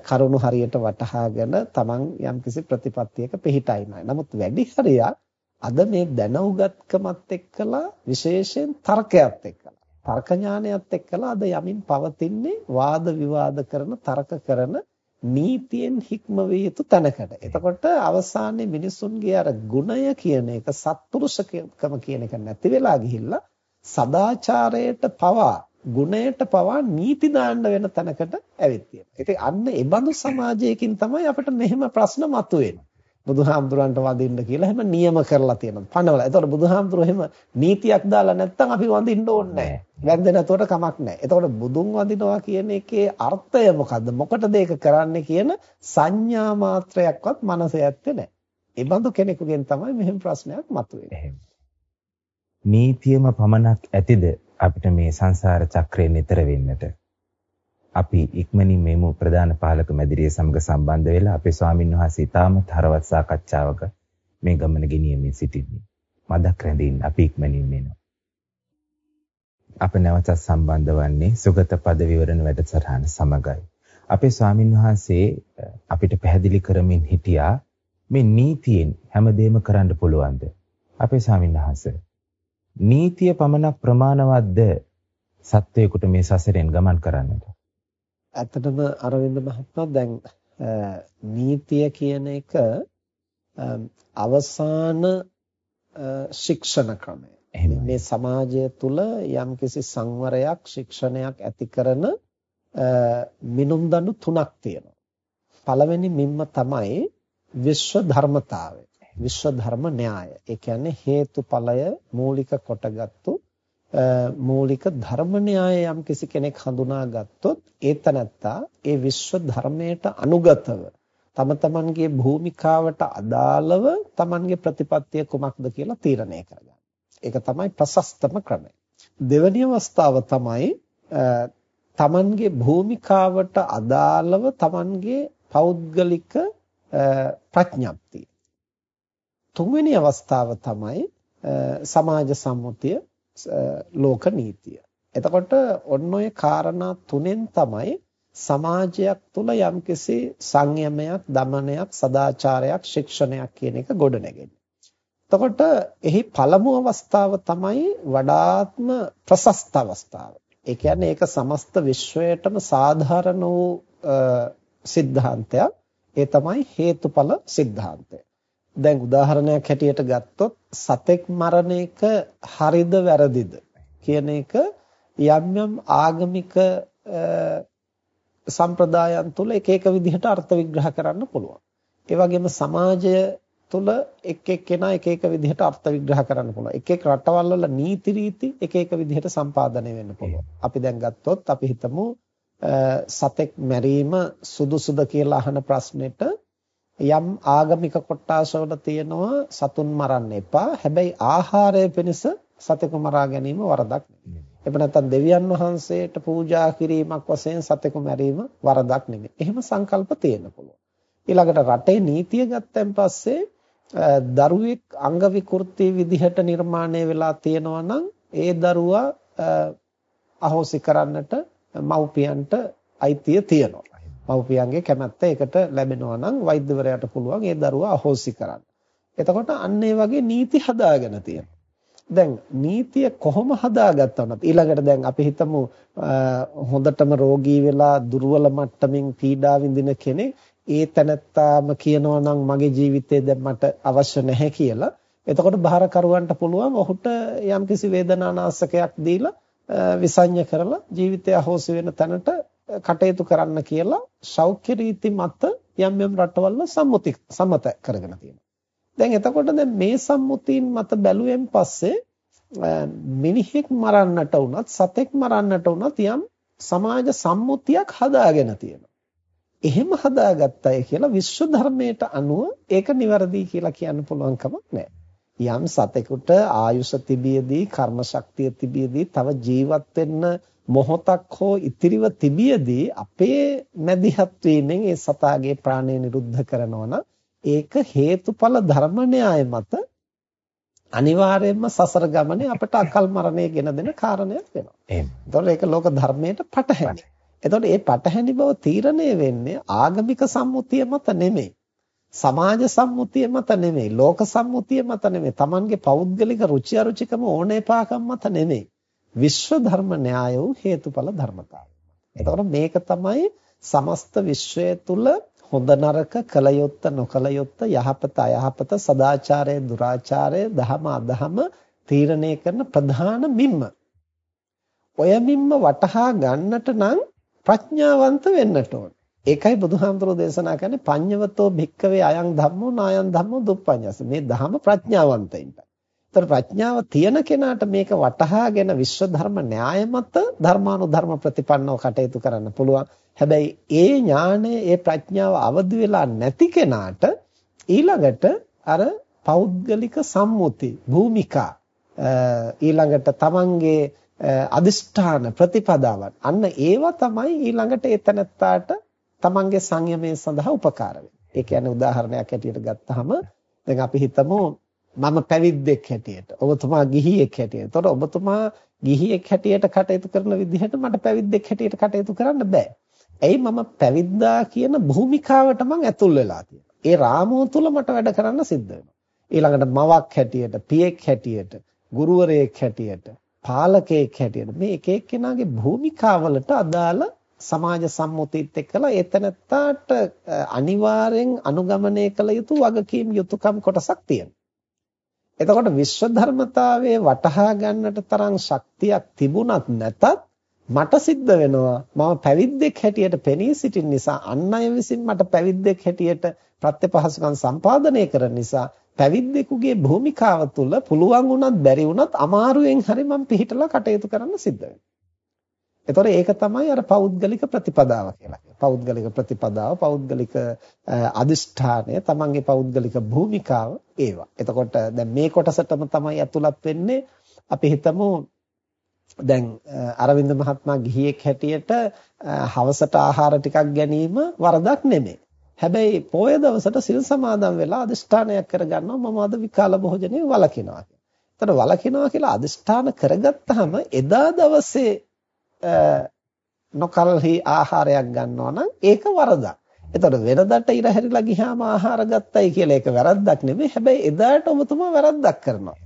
කරුණු හරියට වටහාගෙන Taman යම්කිසි ප්‍රතිපත්තියක පිහිටා ඉන්නවා. නමුත් වැඩි හරියක් අද මේ දැනුගත්කමත් එක්කලා විශේෂයෙන් තර්කයක් එක්කලා තර්ක ඥානයත් එක්කලා අද යමින් පවතින්නේ වාද විවාද කරන තර්ක කරන නීතියෙන් හික්ම විය යුතු තැනකට. එතකොට අවසානයේ මිනිසුන්ගේ අර ගුණය කියන එක සත්පුරුෂකම කියන එක නැති වෙලා ගිහිල්ලා සදාචාරයට පවා ගුණයට පවා නීති දාන්න වෙන තැනකට ඇවිත් තියෙනවා. ඉතින් අන්න ඒ බඳු සමාජයකින් තමයි අපිට මෙහෙම ප්‍රශ්න මතුවෙන්නේ. බුදුහාමුදුරන්ට වදින්න කියලා එහෙම නියම කරලා තියෙනවා. පනවල. ඒතකොට බුදුහාමුදුර එහෙම නීතියක් දාලා නැත්නම් අපි වඳින්න ඕනේ නැහැ. වැන්ද නැතුවට කමක් නැහැ. ඒතකොට බුදුන් වඳිනවා කියන එකේ අර්ථය මොකද්ද? මොකටද ඒක කරන්නේ කියන සංඥා මාත්‍රයක්වත් මනසේ ඇත්තේ නැහැ. ඒ බඳු කෙනෙකුගෙන් තමයි මෙහෙම ප්‍රශ්නයක් මතුවෙන්නේ. නීතියම පමණක් ඇතිද අපිට මේ සංසාර චක්‍රයෙන් ඈතර වෙන්නට? අපි ඉක්මනින් මේමු ප්‍රධාන පාලක මැදිරිය සමග සම්බන්ධ වෙලා අපේ ස්වාමින් වහන්සේ ඊටමත් හරවත් සාකච්ඡාවක මේ ගමන ගෙනියමින් සිටින්නේ. මදක් රැඳින්න අපි ඉක්මනින් එනවා. අප නැවතත් සම්බන්ධ වන්නේ සුගත පද විවරණ වැඩසටහන සමගයි. අපේ ස්වාමින් වහන්සේ අපිට පැහැදිලි කරමින් හිටියා මේ නීතියෙන් හැමදේම කරන්න පුළුවන්ද? අපේ ස්වාමින් වහන්සේ නීතිය පමණක් ප්‍රමාණවත්ද සත්වයකට මේ සසරෙන් ගමන් කරන්නට? ඇත්තටම අරවින්ද මහත්මයා දැන් නීතිය කියන එක අවසාන ශික්ෂණ ක්‍රමය. මේ සමාජය තුළ යම්කිසි සංවරයක් ශික්ෂණයක් ඇති කරන මිනුම්දඬු තුනක් තියෙනවා. පළවෙනි මිම්ම තමයි විශ්ව ධර්මතාවය. විශ්ව ධර්ම න්‍යාය. ඒ කියන්නේ හේතුඵලය මූලික කොටගත්තු මූලික ධර්ම න්‍යාය යම් කිසි කෙනෙක් හඳුනා ගත්තොත් ඒ තනත්තා ඒ විශ්ව ධර්මයට අනුගතව තම තමන්ගේ භූමිකාවට අදාළව තමන්ගේ ප්‍රතිපත්තිය කුමක්ද කියලා තීරණය කරගන්න. ඒක තමයි ප්‍රශස්තම ක්‍රමය. දෙවැනි අවස්ථාව තමයි තමන්ගේ භූමිකාවට අදාළව තමන්ගේ පෞද්ගලික ප්‍රඥප්තිය. තුන්වෙනි අවස්ථාව තමයි සමාජ සම්මුතිය ලෝක නීතිය. එතකොට ඔන්න ඔය කාරණා තුනෙන් තමයි සමාජයක් තුළ යම්කිසි සංයමයක්, දමනයක්, සදාචාරයක්, ශික්ෂණයක් කියන එක ගොඩනැගෙන්නේ. එතකොට එහි පළමු අවස්ථාව තමයි වඩාත්ම ප්‍රසස්ත අවස්ථාව. ඒ කියන්නේ ඒක සමස්ත විශ්වයටම සාධාරණ වූ સિદ્ધාන්තයක්. ඒ තමයි හේතුඵල સિદ્ધාන්තය. දැන් උදාහරණයක් හැටියට ගත්තොත් සතෙක් මරණ එක හරිද වැරදිද කියන එක යම් යම් ආගමික සම්ප්‍රදායන් තුල එක එක විදිහට අර්ථ විග්‍රහ කරන්න පුළුවන්. ඒ වගේම සමාජය තුල එක් එක්කෙනා එක එක විදිහට අර්ථ විග්‍රහ කරන්න පුළුවන්. එක එක රටවල් වල නීති රීති එක එක විදිහට සම්පාදනය වෙන්න පුළුවන්. අපි දැන් ගත්තොත් අපි හිතමු සතෙක් මැරීම සුදුසුද කියලා අහන ප්‍රශ්නෙට යම් ආගමික කොටාසවල තියෙනවා සතුන් මරන්න එපා. හැබැයි ආහාරය පිණිස සතෙකු මරා ගැනීම වරදක් නෙමෙයි. එහෙම නැත්නම් දෙවියන් වහන්සේට පූජා කිරීමක් වශයෙන් සතෙකු මැරීම වරදක් නෙමෙයි. එහෙම සංකල්ප තියෙන්න පුළුවන්. ඊළඟට රටේ නීතිය ගත්තන් පස්සේ දරුවෙක් අංග විකෘති විදිහට නිර්මාණය වෙලා තියෙනවා නම් ඒ දරුවා අහෝසි කරන්නට මව්පියන්ට අයිතිය තියෙනවා. මව්පියන්ගේ කැමැත්ත ඒකට ලැබෙනවා නම් වෛද්‍යවරයාට පුළුවන් ඒ දරුවා අහෝසි කරන්න. එතකොට අන්න ඒ වගේ නීති හදාගෙන තියෙනවා. දැන් නීතිය කොහොම හදාගත්තවනත් ඊළඟට දැන් අපි හිතමු හොඳටම රෝගී වෙලා දුර්වල මට්ටමින් පීඩා විඳින කෙනෙක් ඒ තැනත්තාම කියනවා නම් මගේ ජීවිතේ දැන් මට අවශ්‍ය නැහැ කියලා. එතකොට බාරකරුවන්ට පුළුවන් ඔහුට යම්කිසි වේදනානාශකයක් දීලා විසඤ්ඤ කරලා ජීවිතය අහෝසි වෙන තැනට කටයුතු කරන්න කියලා ශෞක්‍ය රීති මත යම් යම් රටවල සම්මුති සම්මත කරගෙන තියෙනවා. දැන් එතකොට දැන් මේ සම්මුතීන් මත බැලුවෙන් පස්සේ මිනිහෙක් මරන්නට වුණත් සතෙක් මරන්නට වුණත් යම් සමාජ සම්මුතියක් හදාගෙන තියෙනවා. එහෙම හදාගත්තයි කියලා විශ්ව ධර්මයට අනුව ඒක නිවැරදි කියලා කියන්න පුළුවන් කමක් නැහැ. යම් සතෙකුට ආයුෂ තිබියදී කර්ම ශක්තිය තිබියදී තව ජීවත් වෙන්න මොහොතක් හෝ ඉතිරිව තිබියදී අපේ මැදිහත් වීමෙන් ඒ සතාගේ ප්‍රාණය නිරුද්ධ කරනවා නම් ඒක හේතුඵල ධර්ම න්‍යාය මත අනිවාර්යයෙන්ම සසර ගමනේ අපට අකල් මරණය ගෙන දෙන කාරණයක් වෙනවා. එහෙම. ඒතකොට ඒක ලෝක ධර්මයට පටහැනි. එතකොට මේ පටහැනි බව තීරණය වෙන්නේ ආගමික සම්මුතිය මත නෙමෙයි. සමාජ සම්මුතිය මත නෙමෙයි. ලෝක සම්මුතිය මත නෙමෙයි. Tamange පෞද්ගලික රුචි අරුචිකම ඕනේපාකම් මත නෙමෙයි. විශ්ව ධර්ම න්‍යාය වූ හේතුඵල ධර්මතාවය. එතකොට මේක තමයි සමස්ත විශ්වය තුල හොඳ නරක කල යුත්ත නොකල යුත්ත යහපත අයහපත සදාචාරය දුරාචාරය දහම අදහම තීරණය කරන ප්‍රධාන මිම්ම. ඔය මිම්ම වටහා ගන්නට නම් ප්‍රඥාවන්ත වෙන්නට ඕන. ඒකයි බුදුහාමුදුරෝ දේශනා කරන්නේ පඤ්ඤවතෝ භික්කවේ අයං ධම්මෝ නායං ධම්මෝ දුප්පඤ්ඤස. මේ ධහම ප්‍රඥාවන්තයින්ට. ඒතර ප්‍රඥාව තියෙන කෙනාට මේක වටහාගෙන විශ්ව ධර්ම න්‍යාය මත ධර්මානුධර්ම ප්‍රතිපන්නව කටයුතු කරන්න පුළුවන්. හැබැයි ඒ ඥානය ඒ ප්‍රඥාව අවදි වෙලා නැති කෙනාට ඊළඟට අර පෞද්ගලික සම්මුති භූමිකා ඊළඟට තමන්ගේ අදිෂ්ඨාන ප්‍රතිපදාවන් අන්න ඒවා තමයි ඊළඟට එතනත්තාට තමන්ගේ සංයමය සඳහා උපකාර වෙන්නේ. ඒ කියන්නේ උදාහරණයක් ඇටියට ගත්තාම දැන් අපි හිතමු මම පැවිද්දෙක් හැටියට ඔබතුමා ගිහියෙක් හැටියට. එතකොට ඔබතුමා ගිහියෙක් හැටියට කටයුතු කරන විදිහට මට පැවිද්දෙක් හැටියට කටයුතු කරන්න බෑ. ඇයි මම පැවිද්දා කියන භූමිකාවට මං ඇතුල් වෙලා තියෙනවා. ඒ රාමුව තුල මට වැඩ කරන්න සිද්ධ වෙනවා. ඊළඟට මවක් හැටියට, පියෙක් හැටියට, ගුරුවරයෙක් හැටියට, පාලකයෙක් හැටියට මේ එක එක්කෙනාගේ භූමිකාවලට අදාළ සමාජ සම්මුතියත් එක්කලා එතනත්තාට අනිවාර්යෙන් අනුගමනය කළ යුතු වගකීම් යුතුයකම් කොටසක් තියෙනවා. එතකොට විශ්ව ධර්මතාවයේ වටහා ගන්නට තරම් ශක්තියක් තිබුණත් නැතත් මට සිද්ධ වෙනවා මම පැවිද්දෙක් හැටියට පෙනී සිටින නිසා අන් අය විසින් මට පැවිද්දෙක් හැටියට ප්‍රත්‍යපහසුකම් සම්පාදනය කරන නිසා පැවිද්දෙකුගේ භූමිකාව තුළ පුළුවන් වුණත් බැරි වුණත් අමාරුවෙන් හරි මම පිළිහිටලා කටයුතු කරන්න සිද්ධ වෙනවා. එතකොට ඒක තමයි අර පෞද්ගලික ප්‍රතිපදාව කියලා කියන්නේ. පෞද්ගලික ප්‍රතිපදාව, පෞද්ගලික අදිෂ්ඨානය, තමන්ගේ පෞද්ගලික භූමිකාව ඒවා. එතකොට දැන් මේ කොටසටම තමයි ඇතුළත් වෙන්නේ අපි හිතමු දැන් අරවින්ද මහත්මයා ගිහියෙක් හැටියට හවසට ආහාර ටිකක් ගැනීම වරදක් නෙමෙයි. හැබැයි පොය දවසට සිල් සමාදන් වෙලා අදිෂ්ඨානයක් කරගන්නවා මම අද විකාල භෝජනේ වළකිනවා කියලා. එතන වළකිනවා කියලා අදිෂ්ඨාන කරගත්තාම එදා දවසේ නොකල්හි ආහාරයක් ගන්නවා නම් ඒක වරදක්. එතකොට වෙනදට ඉර හැරිලා ගියාම ආහාර ගත්තයි කියලා ඒක වැරද්දක් නෙමෙයි. හැබැයි එදාට ඔබතුමා වැරද්දක් කරනවා.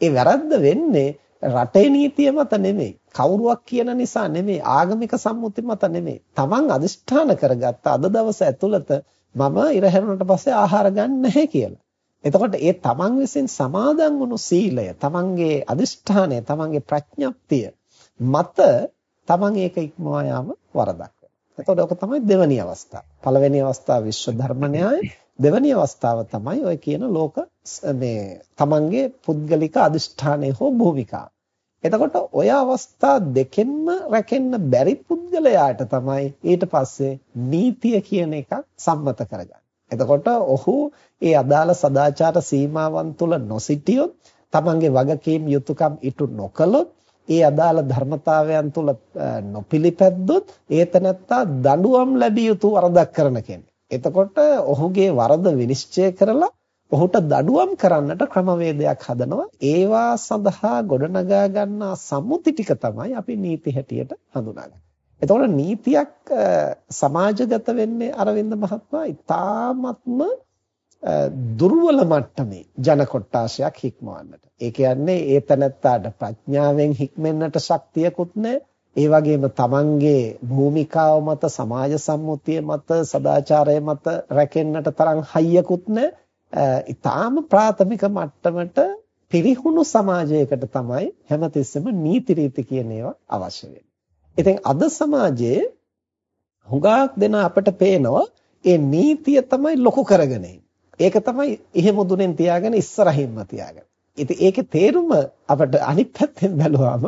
ඒ වැරද්ද වෙන්නේ රටේ නීතිය මත නෙමෙයි කවුරුවක් කියන නිසා නෙමෙයි ආගමික සම්මුති මත නෙමෙයි තමන් අදිෂ්ඨාන කරගත්ත අද දවස ඇතුළත මම ඉරහැරුණට පස්සේ ආහාර ගන්න නැහැ කියලා. එතකොට ඒ තමන් විසින් සමාදන් වුණු සීලය තමන්ගේ අදිෂ්ඨානය තමන්ගේ ප්‍රඥප්තිය මත තමන් ඒක ඉක්මවා යාම වරදක්. එතකොට ඔක තමයි දෙවැනි අවස්ථාව. පළවෙනි අවස්ථාව විශ්ව ධර්ම න්‍යාය දෙවැනි අවස්ථාව තමයි ඔය කියන ලෝක මේ තමන්ගේ පුද්ගලික අදිෂ්ඨානය හෝ භූමිකාව. එතකොට ඔය අවස්ථා දෙකෙන්ම රැකෙන්න බැරි පුද්ගලයාට තමයි ඊට පස්සේ නීතිය කියන එකක් සම්මත කරගන්නේ. එතකොට ඔහු ඒ අදාළ සදාචාර සීමාවන් තුල නොසිටියොත් තමන්ගේ වගකීම් යුතුයකම් ඉටු නොකළොත් ඒ අදාළ ධර්මතාවයන් තුල නොපිළිපැද්දොත් ඒතනත්තා දඬුවම් ලැබිය යුතු වරදක් කරන කෙනෙක්. එතකොට ඔහුගේ වරද විනිශ්චය කරලා ඔහුට දඩුවම් කරන්නට ක්‍රමවේදයක් හදනවා. ඒවා සඳහා ගොඩනගා ගන්නා සම්මුති ටික තමයි අපි නීති හැටියට හඳුනාගන්නේ. එතකොට නීතියක් සමාජගත වෙන්නේ අරවින්ද මහත්මයා ඉතාමත්ම දුර්වල මට්ටමේ ජන කොට්ටාශයක් හික්මවන්නට. ඒ කියන්නේ ඒ තැනත්තාට ප්‍රඥාවෙන් හික්මෙන්නට ශක්තියකුත් නැහැ. ඒ වගේම තමන්ගේ භූමිකාව මත සමාජ සම්මුතිය මත සදාචාරය මත රැකෙන්නට තරම් හයියකුත් නැහැ. ඊටාම ප්‍රාථමික මට්ටමට පිරිහුණු සමාජයකට තමයි හැමතිස්සෙම නීති රීති කියන ඒවා අවශ්‍ය වෙන්නේ. ඉතින් අද සමාජයේ හුඟක් දෙන අපට පේනවා ඒ නීතිය තමයි ලොකු කරගෙන ඒක තමයි එහෙම දුනෙන් තියාගෙන ඉස්සරහින්ම තියාගෙන. ඉතින් ඒකේ තේරුම අපිට අනිත් පැත්තෙන් බැලුවාම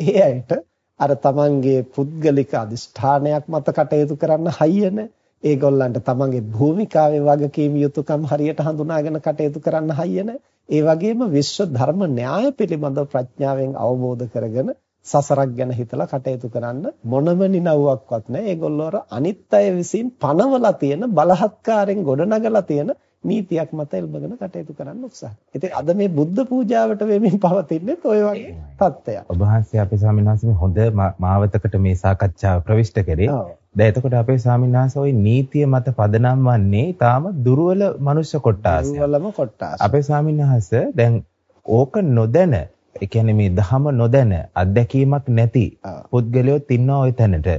ඒ ඇයිට අර තමන්ගේ පුද්ගලික අදිෂ්ඨානයක් මත කටයුතු කරන්න හයියනේ ඒගොල්ලන්ට තමන්ගේ භූමිකාවේ වගකීම් යුතුයකම් හරියට හඳුනාගෙන කටයුතු කරන්න හයිය ඒ වගේම විශ්ව ධර්ම න්‍යාය පිළිබඳව ප්‍රඥාවෙන් අවබෝධ කරගෙන සසරක් ගැන හිතලා කටයුතු කරන්න මොනම නිනව්වක්වත් නැහැ. ඒගොල්ලෝ අනිත් අය විසින් පනවලා තියෙන බලහත්කාරයෙන් ගොඩනගලා තියෙන නීතියක් මත එල්බගෙන කටයුතු කරන්න උත්සාහ. ඉතින් අද මේ බුද්ධ පූජාවට වෙමින් පවතින්නේ ඔය වගේ තත්ත්වයක්. ඔබ වහන්සේ අපේ ස්වාමීන් වහන්සේ හොඳ මාවතකට මේ සාකච්ඡාව ප්‍රවිෂ්ඨ කරේ. දැන් එතකොට අපේ ස්වාමීන් වහන්සේ ওই නීතිය මත පදනම් වන්නේ තාම දුර්වල මනුෂ්‍ය කොට්ටාසය. දුර්වලම කොට්ටාස. අපේ ස්වාමීන් වහන්සේ දැන් ඕක නොදැන ඒ කියන්නේ මේ ධහම නොදැන අත්දැකීමක් නැති පුද්ගලයෝ ඉන්නවා ওই තැනට.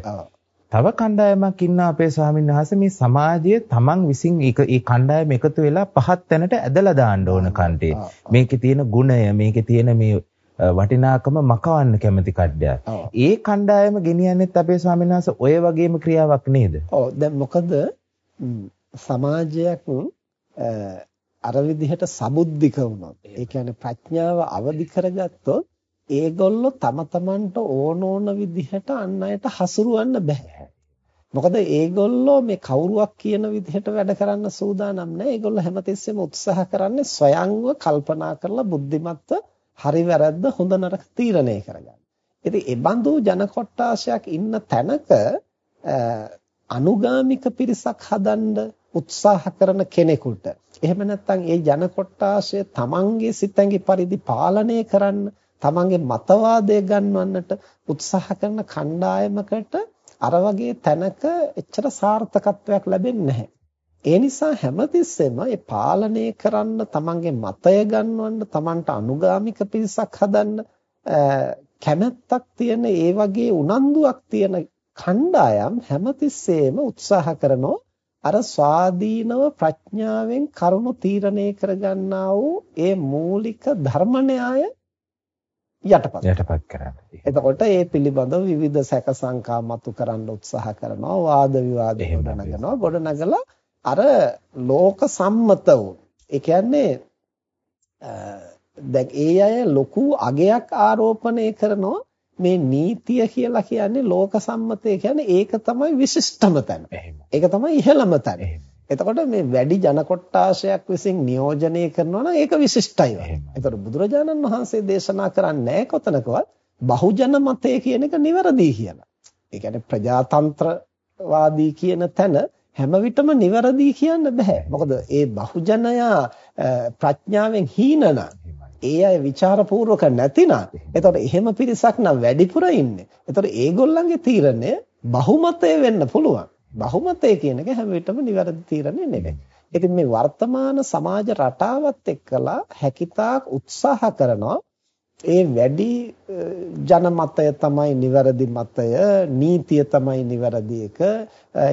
තව කණ්ඩායමක් ඉන්න අපේ ස්වාමීන් වහන්සේ මේ සමාජයේ තමන් විසින් ඒ කණ්ඩායම එකතු වෙලා පහත් තැනට ඇදලා දාන්න ඕන කන්ටේ. මේකේ තියෙන ගුණය, මේකේ තියෙන මේ වටිනාකම මකවන්න කැමති කඩ්ඩයක්. ඒ කණ්ඩායම ගෙනියන්නෙත් අපේ ස්වාමීන් වහන්සේ ඔය වගේම ක්‍රියාවක් නේද? ඔව් දැන් මොකද සමාජයක් අර විදිහට සබුද්ධික වුණොත් ඒ කියන්නේ ප්‍රඥාව අවදි කරගත්තොත් ඒගොල්ලෝ තම තමන්ට ඕන ඕන විදිහට අන් අයට හසුරවන්න බෑ. මොකද ඒගොල්ලෝ මේ කවුරුවක් කියන විදිහට වැඩ කරන්න සූදානම් නැහැ. ඒගොල්ලෝ හැමතිස්සෙම උත්සාහ කරන්නේ ස්වයංව කල්පනා කරලා බුද්ධිමත්ව හරි වැරද්ද හොඳ නරක තීරණය කරගන්න. ඉතින් ඒ බඳු ජන කොට්ටාශයක් ඉන්න තැනක අනුගාමික පිරිසක් හදන්න උත්සාහ කරන කෙනෙකුට එහෙම නැත්නම් ඒ ජන කොට්ටාශය තමන්ගේ සිතැඟි පරිදි පාලනය කරන්න තමන්ගේ මතවාදය ගන්වන්නට උත්සාහ කරන කණ්ඩායමකට අර වගේ තැනක එච්චර සාර්ථකත්වයක් ලැබෙන්නේ නැහැ. ඒ නිසා හැමතිස්සෙම ඒ පාලනය කරන්න තමන්ගේ මතය ගන්වන්න තමන්ට අනුගාමික පිරිසක් හදන්න කැමැත්තක් තියෙන ඒ වගේ උනන්දුවක් තියෙන කණ්ඩායම් හැමතිස්සෙම උත්සාහ කරනවා අර ස්වාධීනව ප්‍රඥාවෙන් කරුණු තීරණය කරගන්නා වූ ඒ මූලික ධර්ම න්‍යාය යටපත් යටපත් කරන්න. එතකොට ඒ පිළිබඳව විවිධ සැක සංකා මතු කරන්න උත්සාහ කරනවා වාද විවාද ගොඩනගනවා ගොඩනගලා අර ලෝක සම්මත වූ ඒ කියන්නේ දැන් ඒ අය ලොකු අගයක් ආරෝපණය කරනවා මේ නීතිය කියලා කියන්නේ ලෝක සම්මතය කියන්නේ ඒක තමයි විශිෂ්ටම තැන. ඒක තමයි ඉහළම තැන. එතකොට මේ වැඩි ජන කොට්ටාශයක් විසින් නියෝජනය කරනවා නම් ඒක විශිෂ්ටයි. එතකොට බුදුරජාණන් වහන්සේ දේශනා කරන්නේ කොතනකවත් බහුජන මතය කියන එක නිවැරදි කියලා. ඒ කියන්නේ ප්‍රජාතන්ත්‍රවාදී කියන තැන හැම විටම නිවැරදි කියන්න බෑ. මොකද ඒ බහුජනයා ප්‍රඥාවෙන් හීනන ඒ අය ਵਿਚාරපූර්වක නැතිනම් එතකොට එහෙම පිරිසක් නම් වැඩිපුර ඉන්නේ. එතකොට ඒගොල්ලන්ගේ තීරණය බහුමතය වෙන්න පුළුවන්. බහුමතය කියන එක හැම විටම නිවැරදි තීරණය නෙමෙයි. ඉතින් මේ වර්තමාන සමාජ රටාවත් එක්කලා හැකිතාක් උත්සාහ කරනවා ඒ වැඩි ජනමතය තමයි නිවැරදි මතය නීතිය තමයි නිවැරදි එක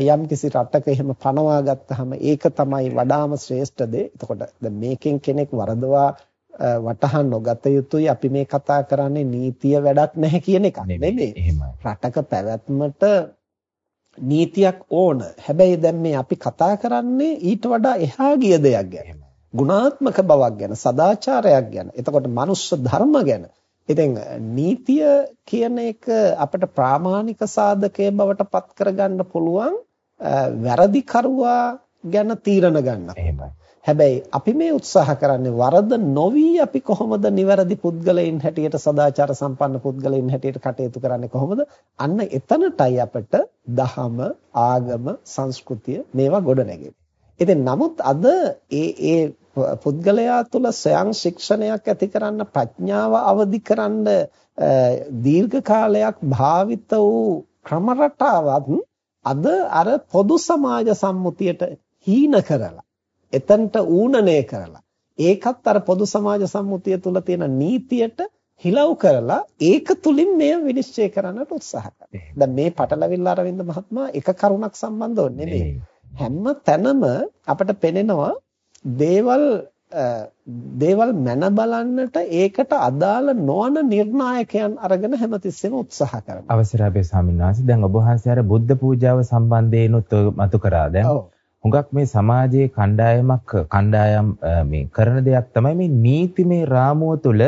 යම්කිසි රටක එහෙම පනවා ගත්තාම ඒක තමයි වඩාම ශ්‍රේෂ්ඨ දේ. එතකොට දැන් මේකෙන් කෙනෙක් වරදවා වටහා නොගත යුතුයි අපි මේ කතා කරන්නේ නීතිය වැඩක් නැහැ කියන එක නෙමෙයි. රටක පැවැත්මට නීතියක් ඕන. හැබැයි දැන් මේ අපි කතා කරන්නේ ඊට වඩා එහා ගිය දෙයක් ගැන. ගුණාත්මක බවක් ගැන, සදාචාරයක් ගැන. එතකොට මනුෂ්‍ය ධර්ම ගැන. ඉතින් නීතිය කියන එක අපිට ප්‍රාමාණික සාධකයේ බවට පත් කරගන්න පුළුවන් වැරදි කරුවා ගැන තීරණ ගන්න. එහෙමයි. හැබැයි අපි මේ උත්සාහ කරන්නේ වරද නොවි අපි කොහොමද නිවැරදි පුද්ගලයන් හැටියට සදාචාර සම්පන්න පුද්ගලයන් හැටියට කටයුතු කරන්නේ කොහොමද? අන්න එතනටයි අපිට දහම, ආගම, සංස්කෘතිය මේවා ගොඩනැගෙන්නේ. ඉතින් නමුත් අද ඒ ඒ පුද්ගලයා තුළ ස්වයං ශික්ෂණයක් ඇති කරන්න ප්‍රඥාව අවදි කරන්න දීර්ඝ කාලයක් භාවිත වූ ක්‍රම රටාවත් අද අර පොදු සමාජ සම්මුතියට හීන කරලා එතනට ඌණණය කරලා ඒකත් අර පොදු සමාජ සම්මුතිය තුළ තියෙන නීතියට හිලව් කරලා ඒක තුලින් මෙය විනිශ්චය කරන්නට උත්සාහ කරනවා. දැන් මේ පටලවිල්ල අරවින්ද මහත්මයා එක කරුණක් සම්බන්ධව නෙමෙයි. හැම තැනම අපිට පෙනෙනවා දේවල් දේවල් මැන බලන්නට ඒකට අදාළ නොවන නිර්ණායකයන් අරගෙන හැමතිස්සෙම උත්සාහ කරනවා. අවසරයි අපේ ස්වාමීන් වහන්සේ දැන් ඔබ වහන්සේ අර බුද්ධ පූජාව සම්බන්ධයෙන්ුත් මතු කරා දැන්. හුඟක් මේ සමාජයේ කණ්ඩායමක් කණ්ඩායම් මේ කරන දෙයක් තමයි මේ නීතිමය රාමුව තුළ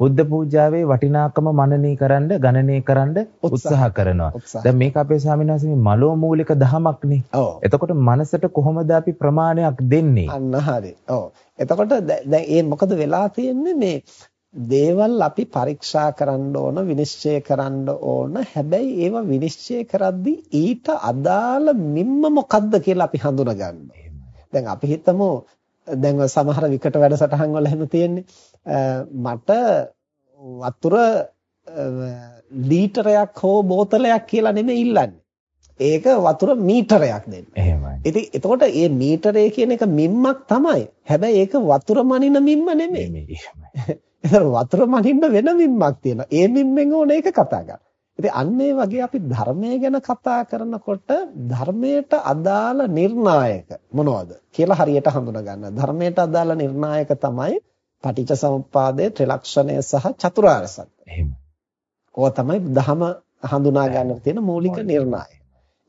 බුද්ධ පූජාවේ වටිනාකම මනනී කරන්න ගණනය කරන්න උත්සාහ කරනවා. දැන් මේක අපේ ස්වාමීන් වහන්සේ මේ මලෝ මූලික දහමක්නේ. එතකොට මනසට කොහොමද අපි ප්‍රමාණයක් දෙන්නේ? අන්න හරි. ඔව්. එතකොට දැන් ඒ මොකද වෙලා තියෙන්නේ මේ දේවල් අපි පරීක්ෂා කරන්න ඕන විනිශ්චය කරන්න ඕන හැබැයි ඒවා විනිශ්චය කරද්දී ඊට අදාළ මිම්ම මොකද්ද කියලා අපි හඳුනා ගන්නවා. දැන් අපි හිතමු දැන් සමහර විකට වැඩසටහන් වල එහෙම තියෙන්නේ මට වතුර ලීටරයක් හෝ බෝතලයක් කියලා නෙමෙයි ඉල්ලන්නේ. ඒක වතුර මීටරයක් දෙන්න. එහෙමයි. ඉතින් එතකොට මේ මීටරය කියන එක මිම්මක් තමයි. හැබැයි ඒක වතුර මනින මිම්ම නෙමෙයි. ඒතර වතුර මනින්න වෙන මිම්මක් තියෙනවා. ඒ මිම්මෙන් ඕන එක කතා කරන්න. ඉතින් අන්න ඒ වගේ අපි ධර්මය ගැන කතා කරනකොට ධර්මයට අදාළ නිර්ණායක මොනවද කියලා හරියට හඳුනා ගන්න. ධර්මයට අදාළ නිර්ණායක තමයි පටිච්ච සමුප්පාදයේ ත්‍රිලක්ෂණය සහ චතුරාර්ය සත්‍ය. එහෙමයි. ඕවා තමයි ධම හඳුනා ගන්න තියෙන මූලික නිර්ණායක.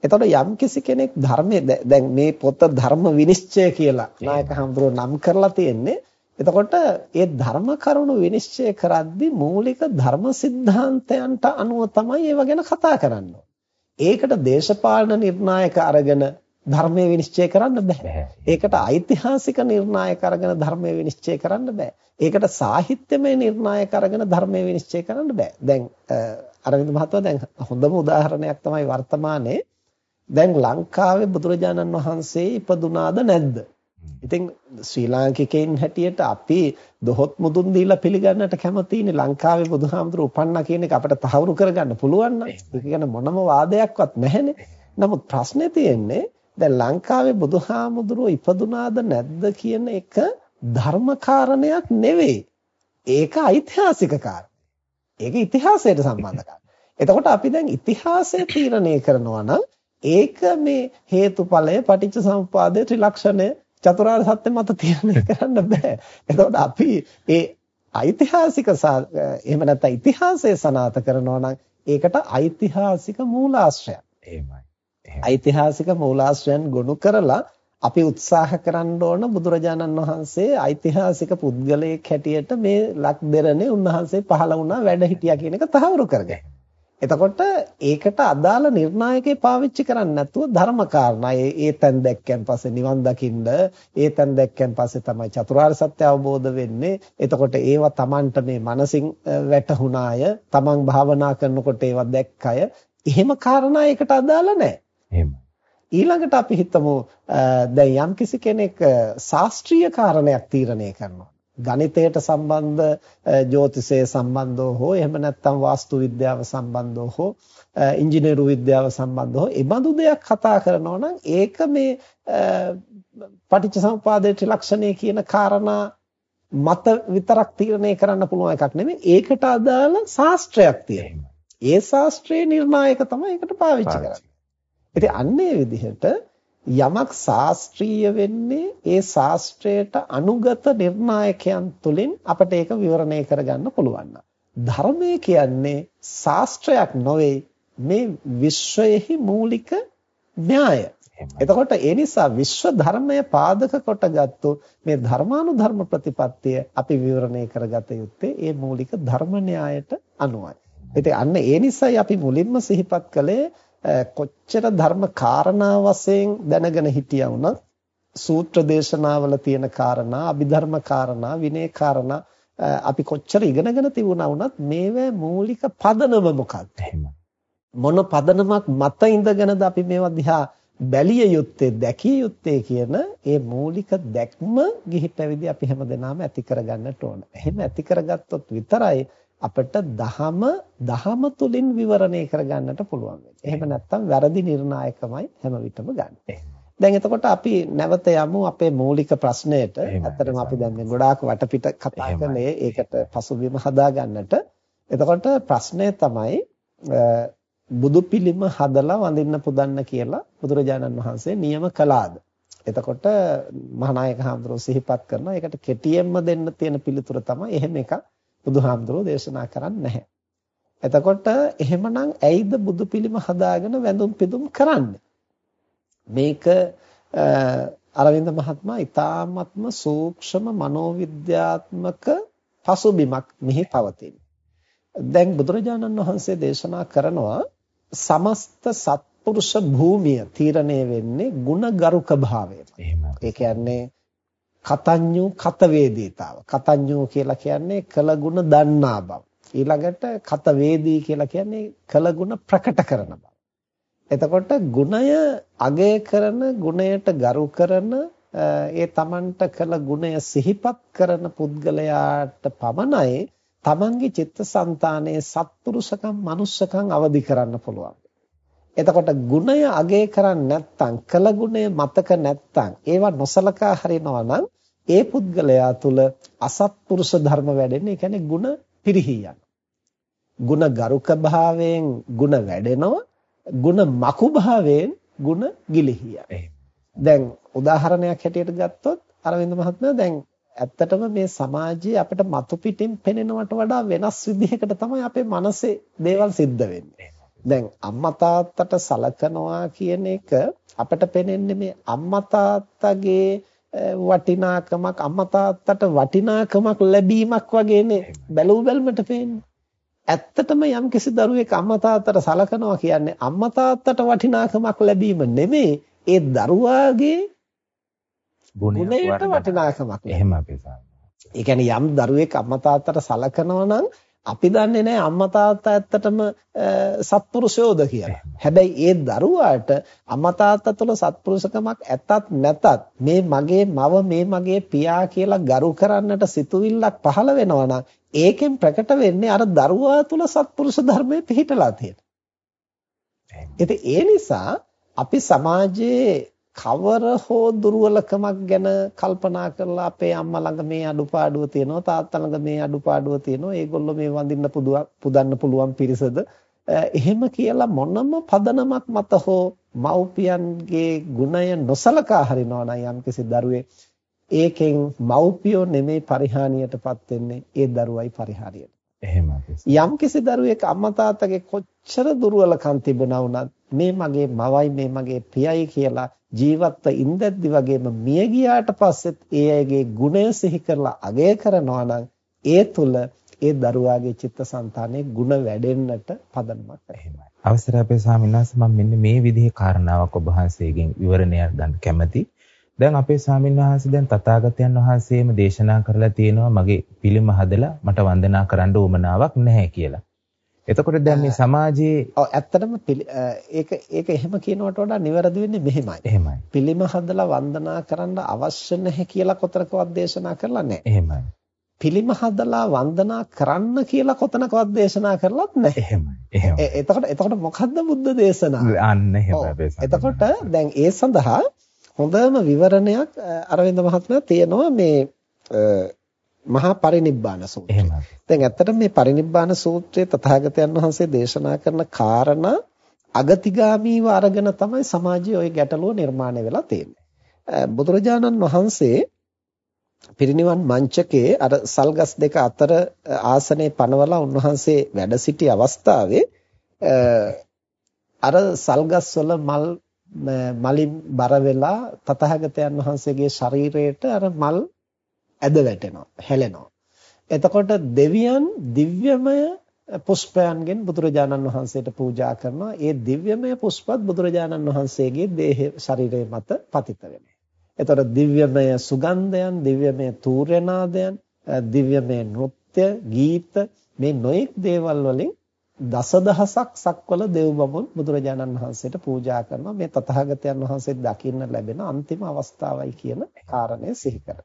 එතකොට යම් කිසි කෙනෙක් ධර්මයේ දැන් මේ පොත ධර්ම විනිශ්චය කියලා නායක හඳුරෝ නම් කරලා තියෙන්නේ එතකොට ඒ ධර්ම කරුණු විනිශ්චය කරද්දී මූලික ධර්ම સિદ્ધාන්තයන්ට අනුව තමයි ඒව ගැන කතා කරන්න ඒකට දේශපාලන නිර්ණායක අරගෙන ධර්මයේ විනිශ්චය කරන්න බෑ. ඒකට ඓතිහාසික නිර්ණායක අරගෙන ධර්මයේ විනිශ්චය කරන්න බෑ. ඒකට සාහිත්‍යමය නිර්ණායක අරගෙන ධර්මයේ විනිශ්චය කරන්න බෑ. දැන් අරවින්ද මහත්තයා දැන් හොඳම උදාහරණයක් තමයි වර්තමානයේ දැන් ලංකාවේ බුදුරජාණන් වහන්සේ ඉපදුනාද නැද්ද? ඉතින් ශ්‍රී ලාංකිකයින් හැටියට අපි දොහොත් මුදුන් දීලා පිළිගන්නට කැමතිනේ ලංකාවේ බුදුහාමුදුරු උපන්නා කියන එක අපිට තහවුරු කරගන්න පුළුවන් නම් ඒක ගැන මොනම වාදයක්වත් නැහැනේ. නමුත් ප්‍රශ්නේ තියෙන්නේ දැන් ලංකාවේ බුදුහාමුදුරුව ඉපදුනාද නැද්ද කියන එක ධර්මකාරණයක් නෙවෙයි. ඒක ඓතිහාසික කාරණයක්. ඒක ඉතිහාසයට සම්බන්ධ කාරණයක්. එතකොට අපි දැන් ඉතිහාසය තීරණය කරනවා නම් ඒක මේ හේතුඵලය පටිච්ච සමුප්පාදයේ ත්‍රිලක්ෂණය චතුරාර්ය සත්‍ය මත තීරණය කරන්න බෑ. එතකොට අපි ඒ ඓතිහාසික එහෙම නැත්නම් ඉතිහාසය සනාථ කරනවා නම් ඒකට ඓතිහාසික මූලාශ්‍රයක්. එහෙමයි. ඓතිහාසික මූලාශ්‍රයන් ගොනු කරලා අපි උත්සාහ කරන්න ඕන බුදුරජාණන් වහන්සේ ඓතිහාසික පුද්ගලයෙක් හැටියට මේ ලක් දෙරනේ උන්වහන්සේ පහළ වුණා වැඩ හිටියා කියන එක තහවුරු කරගන්න. එතකොට ඒකට අදාළ නිර්ණායකේ පාවිච්චි කරන්නේ නැතුව ධර්ම කාරණා. ඒ තැන් දැක්කන් පස්සේ නිවන් දකින්න ඒ තැන් දැක්කන් පස්සේ තමයි චතුරාර්ය සත්‍ය අවබෝධ වෙන්නේ. එතකොට ඒවා Tamanට මේ මනසින් වැටහුණාය. Taman භාවනා කරනකොට ඒවා දැක්කය. එහෙම කාරණා ඒකට අදාළ නැහැ. ඊළඟට අපි හිතමු දැන් යම්කිසි කෙනෙක් ශාස්ත්‍රීය කාරණයක් තීරණය කරනවා ගණිතයට සම්බන්ධ ජ්‍යොතිෂය සම්බන්ධව හෝ එහෙම නැත්නම් වාස්තු විද්‍යාව සම්බන්ධව හෝ ඉංජිනේරු විද්‍යාව සම්බන්ධව ඒ බඳු දෙයක් කතා කරනවා නම් ඒක මේ පටිච්චසමුපාදයේ ත්‍රිලක්ෂණය කියන කාරණා මත විතරක් තීරණය කරන්න පුළුවන් එකක් නෙමෙයි ඒකට අදාළ ශාස්ත්‍රයක් තියෙනවා. ඒ ශාස්ත්‍රයේ නිර්ණායක තමයි ඒකට පාවිච්චි කරන්නේ. ඉතින් අන්නේ විදිහට යමක් ශාස්ත්‍රීය වෙන්නේ ඒ ශාස්ත්‍රයට අනුගත නිර්ණායකයන් තුලින් අපිට ඒක විවරණය කරගන්න පුළුවන්. ධර්මය කියන්නේ ශාස්ත්‍රයක් නොවේ මේ විශ්වයෙහි මූලික න්‍යාය. එතකොට ඒ නිසා විශ්ව ධර්මය පාදක කොටගත්තු මේ ධර්මානුධර්ම ප්‍රතිපත්තිය අපි විවරණය කරගත යුත්තේ ඒ මූලික ධර්ම න්‍යායට අනුවයි. ඉතින් අන්න ඒ නිසායි අපි මුලින්ම සිහිපත් කළේ කොච්චර ධර්ම කාරණා වශයෙන් දැනගෙන හිටියා වුණත් සූත්‍ර දේශනාවල තියෙන කාරණා, අභිධර්ම කාරණා, විනය කාරණා අපි කොච්චර ඉගෙනගෙන තිබුණා වුණත් මේවා මූලික පදනම මොකක්ද? මොන පදනමක් මත ඉඳගෙනද අපි මේවා දිහා බැලිය යුත්තේ දැකිය යුත්තේ කියන ඒ මූලික දැක්ම ගිහි පැවිදි අපි හැමදෙනාම ඇති කරගන්නට ඕන. එහෙම ඇති කරගත්තොත් විතරයි අපිට දහම දහම තුලින් විවරණය කරගන්නට පුළුවන් වෙන්නේ. එහෙම නැත්නම් වැරදි නිර්ණායකමයි හැම විටම ගන්න. දැන් එතකොට අපි නැවත යමු අපේ මූලික ප්‍රශ්නයට. ඇත්තටම අපි දැන් මේ ගොඩාක් වටපිට කතා කරන්නේ ඒකට පසුබිම හදා ගන්නට. එතකොට ප්‍රශ්නය තමයි බුදු පිළිම හදලා වඳින්න පුදන්න කියලා බුදුරජාණන් වහන්සේ නියම කළාද? එතකොට මහානායක හඳුරෝ සිහිපත් කරනවා. ඒකට කෙටියෙන්ම දෙන්න තියෙන පිළිතුර තමයි එහෙම එකක් බුදුහාමුදුරෝ දේශනා කරන්නේ නැහැ. එතකොට එහෙමනම් ඇයිද බුදු පිළිම හදාගෙන වැඳුම් පිදුම් කරන්නේ? මේක අරවින්ද මහත්මයා ඊ타ත්ම සූක්ෂම මනෝවිද්‍යාත්මක පසුබිමක් මෙහි පවතින. දැන් බුදුරජාණන් වහන්සේ දේශනා කරනවා සමස්ත සත්පුරුෂ භූමිය තීරණය වෙන්නේ ಗುಣගරුක භාවයට. එහෙම. ඒ කියන්නේ කතඤ්ඤු කතවේදීතාව. කතඤ්ඤු කියලා කියන්නේ කළගුණ දන්නා බව. ඊළඟට කතවේදී කියලා කියන්නේ කළගුණ ප්‍රකට කරන බව. එතකොට ගුණය අගය කරන ගුණයට ගරු කරන ඒ තමන්ට කළ ගුණය සිහිපත් කරන පුද්ගලයාට පමණයි තමන්ගේ චිත්තසංතානයේ සත්පුරුෂකම් මනුෂ්‍යකම් අවදි කරන්න පුළුවන්. එතකොට ගුණය අගය කරන්නේ නැත්නම් කළ ගුණය මතක නැත්නම් ඒවා නොසලකා හරිනවා නම් ඒ පුද්ගලයා තුල අසත්පුරුෂ ධර්ම වැඩෙන්නේ. ඒ කියන්නේ ಗುಣ පිරිහී යනවා. ಗುಣ ගරුක භාවයෙන් ಗುಣ වැඩෙනවා. ಗುಣ මකු භාවයෙන් ಗುಣ ගිලිහියා. දැන් උදාහරණයක් හැටියට ගත්තොත් අරවින්ද මහත්මයා දැන් ඇත්තටම මේ සමාජයේ අපිට මතු පිටින් පෙනෙනවට වඩා වෙනස් විදිහකට තමයි අපේ මනසේ දේවල් සිද්ධ වෙන්නේ. දැන් අම්මා තාත්තට සලකනවා කියන එක අපිට පෙනෙන්නේ මේ අම්මා තාත්තගේ වටිනාකමක් අම්මා තාත්තට වටිනාකමක් ලැබීමක් වගේනේ බැලූ බැලමට පේන්නේ. ඇත්තටම යම්කිසි දරුවෙක් අම්මා තාත්තට සලකනවා කියන්නේ අම්මා තාත්තට වටිනාකමක් ලැබීම නෙමෙයි ඒ දරුවාගේ ගුණයට වටිනාකමක්. එහෙම අපි ඒ කියන්නේ යම් දරුවෙක් අම්මා තාත්තට සලකනවා නම් අපි දන්නේ නැහැ අම්මා තාත්තා ඇත්තටම සත්පුරුෂයෝද කියලා. හැබැයි ඒ දරුවාට අම්මා තාත්තා තුළ සත්පුරුෂකමක් ඇතත් නැතත් මේ මගේ මව මේ මගේ පියා කියලා ගරු කරන්නට සිතුවිල්ලක් පහළ වෙනවා ඒකෙන් ප්‍රකට වෙන්නේ අර දරුවා තුළ සත්පුරුෂ ධර්මයේ පිහිටලා තියෙන. ඉතින් ඒ නිසා අපි සමාජයේ කවර හෝ දුර්වලකමක් ගැන කල්පනා කරලා අපේ අම්මා ළඟ මේ අඩුපාඩුව තියෙනවා තාත්තා ළඟ මේ අඩුපාඩුව තියෙනවා ඒගොල්ලෝ මේ වඳින්න පුදන්න පුළුවන් පිරිසද එහෙම කියලා මොනම පදනමක් මත හෝ මව්පියන්ගේ ගුණය නොසලකා හරිනවා නම් යම්කිසි දරුවෙක් ඒකෙන් මව්පියෝ නෙමෙයි පරිහානියටපත් වෙන්නේ ඒ දරුවයි පරිහානියට. එහෙමයි. යම්කිසි දරුවෙක් අම්මා තාත්තගේ කොච්චර දුර්වලකම් තිබුණා වුණත් මේ මගේ මවයි මේ මගේ පියයි කියලා ජීවත්ව ඉඳද්දි වගේම මිය ගියාට පස්සෙත් ඒ අයගේ ගුණය සිහි කරලා අගය කරනවා නම් ඒ තුල ඒ දරුවාගේ චිත්තසංතානයේ ಗುಣ වැඩෙන්නට පදනමක් එහෙමයි. අවසර අපේ ස්වාමීන් වහන්සේ මම මෙන්න මේ විදිහේ කාරණාවක් ඔබ වහන්සේගෙන් විවරණයක් ගන්න කැමතියි. දැන් අපේ ස්වාමීන් වහන්සේ දැන් තථාගතයන් වහන්සේම දේශනා කරලා තියෙනවා මගේ පිළිම හදලා මට වන්දනා කරන්න උවමනාවක් නැහැ කියලා. එතකොට දැන් මේ සමාජයේ ඔව් ඇත්තටම ඒක ඒක එහෙම කියනවට වඩා නිවැරදි වෙන්නේ මෙහෙමයි. එහෙමයි. පිළිම හදලා වන්දනා කරන්න අවශ්‍ය නැහැ කියලා කොතරකවත් දේශනා කරලා නැහැ. එහෙමයි. පිළිම හදලා වන්දනා කරන්න කියලා කොතනකවත් දේශනා කරලත් නැහැ. එහෙමයි. එහෙමයි. එතකොට එතකොට මොකද්ද බුද්ධ දේශනාව? අන්න එහෙමයි. එතකොට දැන් ඒ සඳහා හොඳම විවරණයක් අරවින්ද මහත්මයා තියෙනවා මේ මහා පරිනිබ්බාන සූත්‍රය. දැන් ඇත්තටම මේ පරිනිබ්බාන සූත්‍රයේ තථාගතයන් වහන්සේ දේශනා කරන කාරණා අගතිගාමීව අරගෙන තමයි සමාජයේ ওই ගැටලුව නිර්මාණය වෙලා තියෙන්නේ. බුදුරජාණන් වහන්සේ පිරිනිවන් මංචකේ අර සල්ගස් දෙක අතර ආසනේ පනවලා උන්වහන්සේ වැඩ සිටි අවස්ථාවේ අර සල්ගස් වල මල් මලින් බර වෙලා තථාගතයන් වහන්සේගේ ශරීරයට අර මල් ඇද වැටෙනවා හැලෙනවා. එතකොට දෙවියන් දිව්‍යමය පුෂ්පයන්ගෙන් බුදුරජාණන් වහන්සේට පූජා කරනවා. ඒ දිව්‍යමය පුෂ්පත් බුදුරජාණන් වහන්සේගේ දේහ ශරීරය මත පතිත වෙනවා. එතකොට දිව්‍යමය සුගන්ධයන් දිව්‍යමය තූර්යනාදයන් දිව්‍යමය නෘත්‍ය ගීත මේ නොඑක් දේවල් වලින් දසදහසක් සක්වල දෙව් බඹුන් බුදුරජාණන් වහන්සේට පූජා කරනවා මේ තථාගතයන් වහන්සේ දකින්න ලැබෙන අන්තිම අවස්ථාවයි කියන කාරණය සිහි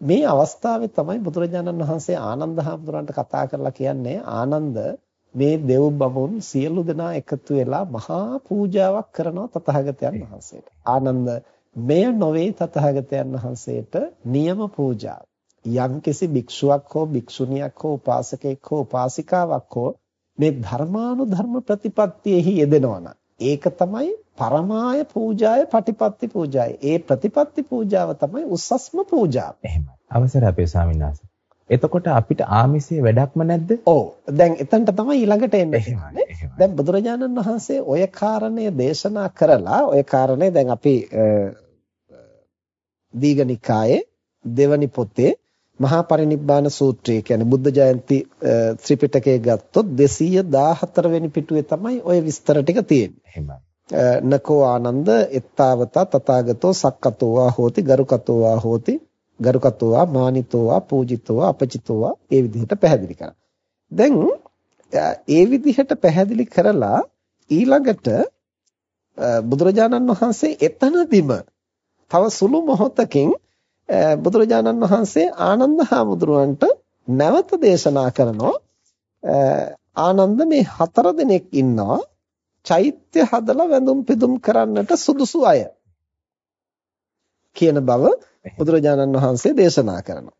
මේ අවස්ථාවේ තමයි බුදුරජාණන් වහන්සේ ආනන්ද හාමුදුරන්ට කතා කරලා කියන්නේ ආනන්ද මේ දෙව් බඹුන් සියලු දෙනා එකතු වෙලා මහා පූජාවක් කරනවා තථාගතයන් වහන්සේට. ආනන්ද මෙය නොවේ තථාගතයන් වහන්සේට නියම පූජාව. යම්කිසි භික්ෂුවක් හෝ භික්ෂුණියක් හෝ උපාසකෙක් හෝ උපාසිකාවක් හෝ මේ ධර්මානුධර්ම ප්‍රතිපත්තියෙහි යෙදෙනවා ඒක තමයි පරමාය පූජාය පටිපත්ති පූජාය. ඒ ප්‍රතිපත්ති පූජාව තමයි උස්සස්ම පූජාව. එහෙමයි. අවසර අපේ ස්වාමීන් වහන්සේ. එතකොට අපිට ආමිසයේ වැඩක්ම නැද්ද? ඔව්. දැන් එතනට තමයි ඊළඟට එන්නේ. දැන් බුදුරජාණන් වහන්සේ ඔය කාරණය දේශනා කරලා ඔය කාරණේ දැන් අපි දීඝනිකායේ දෙවනි පොතේ මහා පරිනිබ්බාන සූත්‍රය කියන්නේ බුද්ධ ජයන්ති ත්‍රිපිටකයේ ගත්තොත් 214 වෙනි පිටුවේ තමයි ওই විස්තර ටික තියෙන්නේ. එහෙමයි. නකෝ ආනන්ද එත්තාවත තථාගතෝ සක්කතෝවා හෝති ගරුකතෝවා හෝති ගරුකතෝවා මානිතෝවා පූජිතෝවා අපචිතෝවා ඒ විදිහට පැහැදිලි කරා. දැන් ඒ විදිහට පැහැදිලි කරලා ඊළඟට බුදුරජාණන් වහන්සේ එතනදිම තව සුළු මොහොතකින් බුදුරජාණන් වහන්සේ ආනන්ද හාමුදුරුවන්ට නැවත දේශනා කරනවා ආනන්ද මේ හතර දෙනෙක් ඉන්නවා චෛත්‍ය හදලා වැඳුම් පිදුම් කරන්නට සුදුසු අය. කියන බව බුදුරජාණන් වහන්සේ දේශනා කරනවා.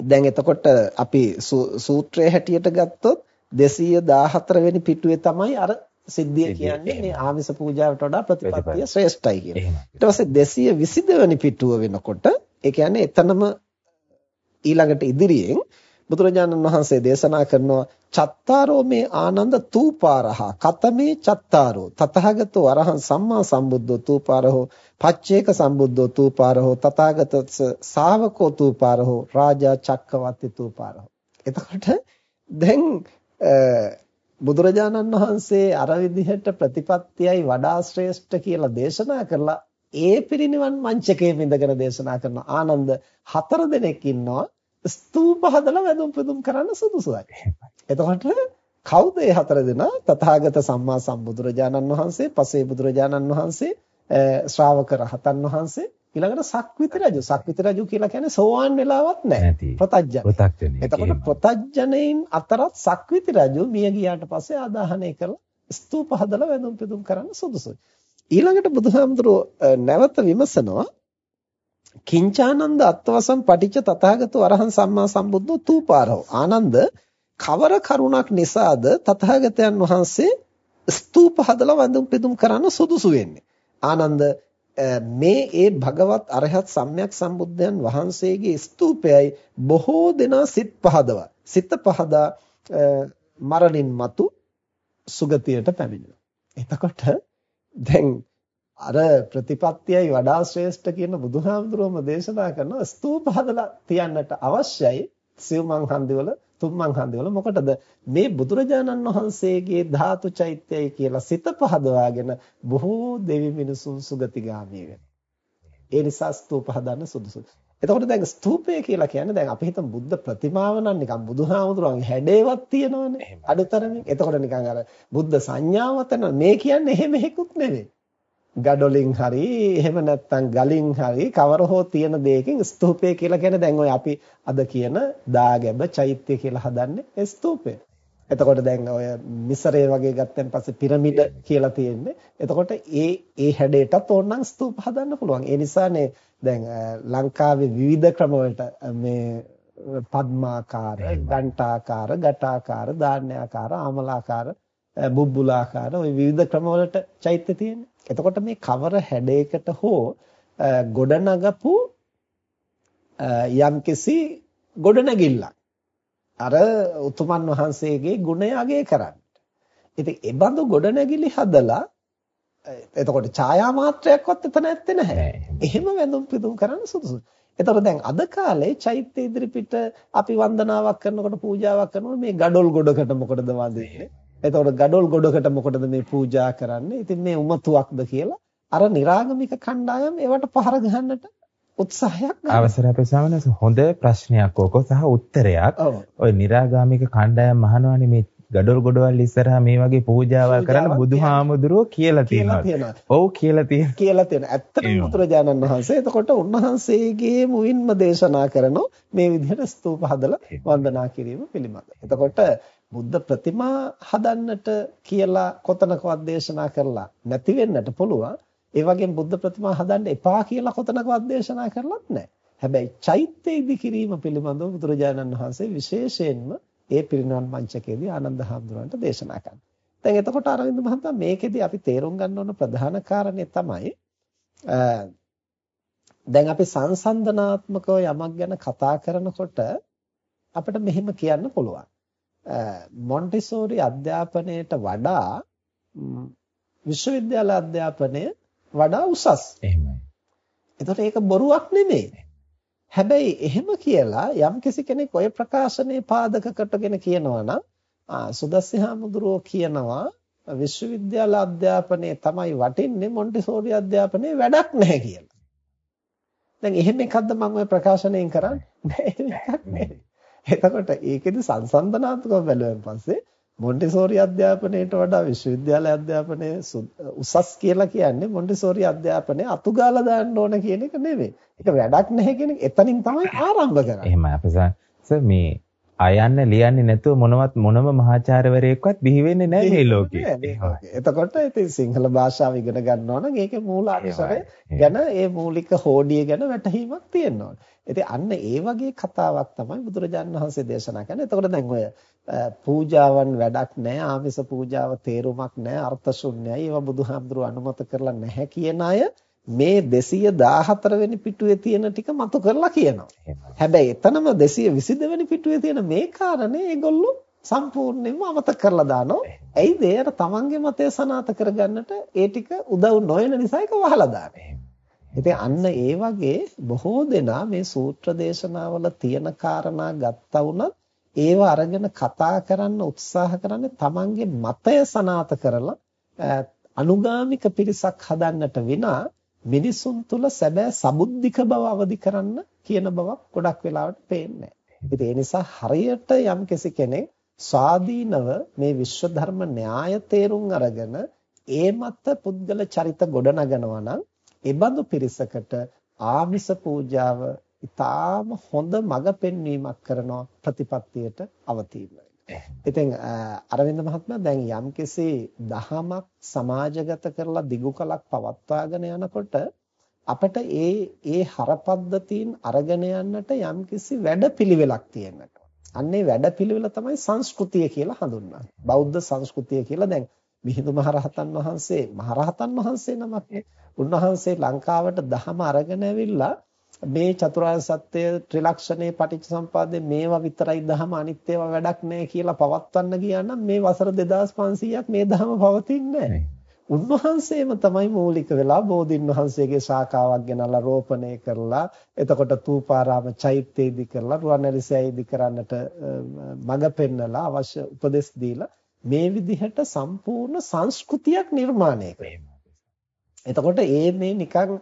දැන් එතකොට අපි සූත්‍රයේ හැටියට ගත්තොත් 214 වෙනි පිටුවේ තමයි අර සිද්ධිය කියන්නේ මේ ආමිස පූජාවට වඩා ප්‍රතිපත්තිය ශ්‍රේෂ්ඨයි කියලා. ඊට පස්සේ 222 වෙනි පිටුව වෙනකොට ඒ කියන්නේ එතනම ඊළඟට ඉදිරියෙන් බුදුරජාණන් වහන්සේ දේශනා කරනවා චත්තාරෝ මේ ආනන්ද තූපාරහ කතමේ චත්තාරෝ තතහගතෝ අරහං සම්මා සම්බුද්ධෝ තූපාරහෝ පච්චේක සම්බුද්ධෝ තූපාරහෝ තථාගතස්ස ශාවකෝ තූපාරහෝ රාජා චක්කවර්ති තූපාරහෝ. එතකොට දැන් බුදුරජාණන් වහන්සේ අර විදිහට ප්‍රතිපත්තියයි වඩා ශ්‍රේෂ්ඨ කියලා දේශනා කරලා ඒ පිරිනිවන් මංචකයේ ඉඳගෙන දේශනා කරන ආනන්ද හතර දෙනෙක් ඉන්නවා ස්තූප හදලා වැඳුම් පුදුම් කරන්න සුදුසුයි. එතකොට කවුද මේ හතර දෙනා? තථාගත සම්මා සම්බුදුරජාණන් වහන්සේ, පසේ බුදුරජාණන් වහන්සේ, ශ්‍රාවක රහතන් වහන්සේ, ඊළඟට සක්විති රජු. සක්විති රජු කියලා කියන්නේ සෝවාන් වෙලාවක් නැහැ. ප්‍රතජ්ජන. ප්‍රතජ්ජන. එතකොට ප්‍රතජ්ජනයින් අතරත් සක්විති රජු මිය ගියාට පස්සේ ආදාහනය කරලා ස්තූප හදලා වැඳුම් පුදුම් කරන්න සුදුසුයි. ඊළඟට බුදුහාමුදුරුවෝ නැවත විමසනවා කිංචානන්ද අත්වසම් පටිච්ච තථාගතෝ අරහං සම්මා සම්බුද්ධෝ තූපාරෝ ආනන්ද කවර කරුණක් නිසාද තථාගතයන් වහන්සේ ස්තූප හදලා වඳුම් පිදුම් කරන්න සුදුසු වෙන්නේ ආනන්ද මේ ඒ භගවත් අරහත් සම්්‍යක් සම්බුද්ධයන් වහන්සේගේ ස්තූපයයි බොහෝ දෙනා සිත් පහදවා. සිත පහදා මරණින් මතු සුගතියට පැමිණෙනවා. එතකොට දැන් අර ප්‍රතිපත්තියයි වඩා ශ්‍රේෂ්ඨ කියන බුදුහාමුදුරුවෝම දේශනා කරන ස්තූප හදලා තියන්නට අවශ්‍යයි. සිව්මන් හන්දිවල තුම්මන් හන්දිවල මොකටද? මේ බුදුරජාණන් වහන්සේගේ ධාතු චෛත්‍යයි කියලා සිත පහදවාගෙන බොහෝ දෙවි මිනිසුන් සුගතිගාමී වෙනවා. ඒ නිසා ස්තූප හදන්න සුදුසුයි එතකොට දැන් ස්තූපය කියලා කියන්නේ දැන් අපි හිතමු බුද්ධ ප්‍රතිමාව නම් නිකන් බුදුහාමුදුරන්ගේ හැඩේවත් තියෙනවනේ. අඩතරමින්. එතකොට නිකන් අර බුද්ධ සංඥාවතන මේ කියන්නේ එහෙම හේකුත් නෙවෙයි ගඩොලින් හරි එහෙම නැත්නම් ගලින් හරි කවර හෝ තියෙන දෙයකින් ස්තූපය කියලා කියන්නේ දැන් ඔය අපි අද කියන දාගැබ චෛත්‍ය කියලා හදන්නේ ස්තූපය. එතකොට දැන් ඔය මිසරේ වගේ ගත්තන් පස්සේ පිරමිඩ කියලා තියෙන්නේ. එතකොට ඒ ඒ හැඩයටත් ඕනනම් ස්තූප හදන්න පුළුවන්. ඒ නිසානේ දැන් ලංකාවේ විවිධ ක්‍රම මේ පද්මාකාර, ගණ්ඨාකාර, ගටාකාර, ධාන්‍යාකාර, ආමලාකාර, බුබ්බුලාකාර ওই විවිධ ක්‍රම වලට චෛත්‍ය තියෙන්නේ. එතකොට මේ කවර හැඩයකට හෝ ගොඩනගපු යම්කිසි ගොඩනැගිල්ලක් අර උතුමන් වහන්සේගේ ගුණය අගය කරන්න. ඉතින් ඒ බඳු ගොඩනැගිලි හදලා එතකොට ඡායා මාත්‍රයක්වත් එතන ඇත්තේ නැහැ. එහෙම වැඳුම් පිදුම් කරන්න සුදුසුයි. එතකොට දැන් අද කාලේ චෛත්‍ය ඉදිරිපිට අපි වන්දනාවක් කරනකොට පූජාවක් කරනකොට මේ gadol ගොඩකට මොකටද වඳින්නේ? එතකොට gadol ගොඩකට මොකටද මේ පූජා කරන්නේ? ඉතින් මේ උමතුවක්ද කියලා අර निराගමික කණ්ඩායම් ඒවට පහර ගහන්නට උත්සාහයක් ගන්නවා. අවසර අපේ සාමනස හොඳ ප්‍රශ්නයක් ඕක සහ උත්තරයක්. ඔය निराගමික කණ්ඩායම් අහනවානේ මේ gadol ගොඩවල් ඉස්සරහා මේ වගේ පූජාවල් කරන්න බුදුහාමුදුරුවෝ කියලා තියෙනවා. ඔව් කියලා තියෙනවා. කියලා තියෙනවා. ඇත්තටම බුදුරජාණන් වහන්සේ එතකොට උන්වහන්සේගේ මුවින්ම දේශනා කරන මේ විදිහට ස්තූප හදලා වන්දනා කිරීම පිළිබඳ. එතකොට බුද්ධ ප්‍රතිමා හදන්නට කියලා කොතනකවත් දේශනා කරලා නැති වෙන්නට පුළුවන්. ඒ වගේම බුද්ධ ප්‍රතිමා හදන්න එපා කියලා කොතනකවත් දේශනා කරලත් නැහැ. හැබැයි චෛත්‍ය ඉදිකිරීම පිළිබඳව බුදුරජාණන් වහන්සේ විශේෂයෙන්ම ඒ පිරිනවන් මංචකයේදී ආනන්ද හාමුදුරන්ට දේශනා කරනවා. දැන් එතකොට අරවින්ද මහතා මේකෙදි අපි තේරුම් ගන්න ඕන ප්‍රධාන කාරණේ තමයි දැන් අපි සංසන්දනාත්මකව යමක් ගැන කතා කරනකොට අපිට මෙහෙම කියන්න පුළුවන්. මොන්ටිසෝරි අධ්‍යාපනයට වඩා විශ්වවිද්‍යාල අධ්‍යාපනය වඩා උසස්. එහෙමයි. එතකොට ඒක බොරුවක් නෙමෙයි. හැබැයි එහෙම කියලා යම්කිසි කෙනෙක් ඔය ප්‍රකාශනයේ පාදක කොටගෙන කියනවා නම් සුදස්සි හාමුදුරුවෝ කියනවා විශ්වවිද්‍යාල අධ්‍යාපනයේ තමයි වටින්නේ මොන්ටිසෝරි අධ්‍යාපනයේ වැඩක් නැහැ කියලා. දැන් එහෙම එකක්ද මම ඔය ප්‍රකාශනයෙන් කරන්නේ? නෑ එකක් නෙවෙයි. එතකොට ඒකෙදි සංසන්දනාත්මකව බැලුවෙන් පස්සේ මොන්ටිසෝරි අධ්‍යාපනයට වඩා විශ්වවිද්‍යාල අධ්‍යාපනය උසස් කියලා කියන්නේ මොන්ටිසෝරි අධ්‍යාපනය අතුගාලා දාන්න ඕන කියන එක නෙවෙයි. ඒක වැඩක් නැහැ කියන එක එතනින් තමයි ආරම්භ කරන්නේ. එහෙමයි අපසාර මේ අයන්න ලියන්නේ නැතුව මොනවත් මොනම මහාචාර්යවරයෙක්වත් බිහි වෙන්නේ නැහැ මේ ලෝකේ. එතකොට ඉතින් සිංහල භාෂාව ඉගෙන ගන්නවා නම් ඒකේ මූලාශ්‍රය ගැන ඒ මූලික හෝඩිය ගැන වැටහීමක් තියෙන්න ඕනේ. ඉතින් අන්න ඒ වගේ කතාවක් තමයි බුදුරජාණන් වහන්සේ දේශනා කරන්නේ. එතකොට දැන් ඔය පූජාවන් වැඩක් නැහැ, ආමිස පූජාව තේරුමක් නැහැ, අර්ථ ශුන්‍යයි. ඒවා බුදුහාමුදුරුවෝ අනුමත කරලා නැහැ කියන අය මේ 214 වෙනි පිටුවේ තියෙන ටික මතු කරලා කියනවා. හැබැයි එතනම 222 වෙනි පිටුවේ තියෙන මේ කාරණේ ඒගොල්ලෝ සම්පූර්ණයෙන්ම අමතක කරලා දානවා. ඇයිද? අර තමන්ගේ මතය සනාත කරගන්නට ඒ ටික උදව් නොවන නිසා ඒක වහලා දාන්නේ. ඉතින් අන්න ඒ වගේ බොහෝ දෙනා මේ සූත්‍ර දේශනාවල තියෙන කාරණා ගත්තා වුණත් ඒව අරගෙන කතා කරන්න උත්සාහ කරන්නේ තමන්ගේ මතය සනාත කරලා අනුගාමික පිරිසක් හදන්නට විනා මිනිසුන් තුල සැබෑ සබුද්ධික බව අවදි කරන්න කියන බවක් ගොඩක් වෙලාවට පේන්නේ නැහැ. ඒ නිසා හරියට යම් කෙනෙක් ස්වාධීනව මේ විශ්ව ධර්ම න්‍යාය තේරුම් අරගෙන ඒ මත පුද්ගල චරිත ගොඩනගනවා නම් ඒ බඳු පිරිසකට ආමිස පූජාව ඊටාම හොඳ මඟ පෙන්වීමක් කරන ප්‍රතිපත්තියට අවතීර්ණයි. ඉතින් අරවින්ද මහත්මයා දැන් යම්කිසි දහමක් සමාජගත කරලා දිගු කලක් පවත්වාගෙන යනකොට අපිට ඒ ඒ හරපද්ධතීන් අරගෙන යන්නට යම්කිසි වැඩපිළිවෙලක් තියෙන්නට. අන්නේ වැඩපිළිවෙල තමයි සංස්කෘතිය කියලා හඳුන්වන්නේ. බෞද්ධ සංස්කෘතිය කියලා දැන් මිහිඳු මහරහතන් වහන්සේ මහරහතන් වහන්සේ නමක් උන්වහන්සේ ලංකාවට දහම අරගෙන ඇවිල්ලා මේ චතුරාර්ය සත්‍ය ත්‍රිලක්ෂණේ පටිච්චසම්පාදේ මේවා විතරයි දහම අනිත් ඒවා වැඩක් නැහැ කියලා පවත්වන්න ගියා නම් මේ වසර 2500ක් මේ දහම පවතින්නේ නැහැ. උන්වහන්සේම තමයි මූලික වෙලා බෝධින් වහන්සේගේ ශාඛාවක් ගෙනල්ලා රෝපණය කරලා එතකොට තූපාරාම චෛත්‍ය ඉදි කරලා රුවන්වැලිසෑය ඉදි කරන්නට මඟ පෙන්නලා අවශ්‍ය උපදෙස් දීලා මේ විදිහට සම්පූර්ණ සංස්කෘතියක් නිර්මාණය කරනවා. එතකොට ඒ මේ නිකන්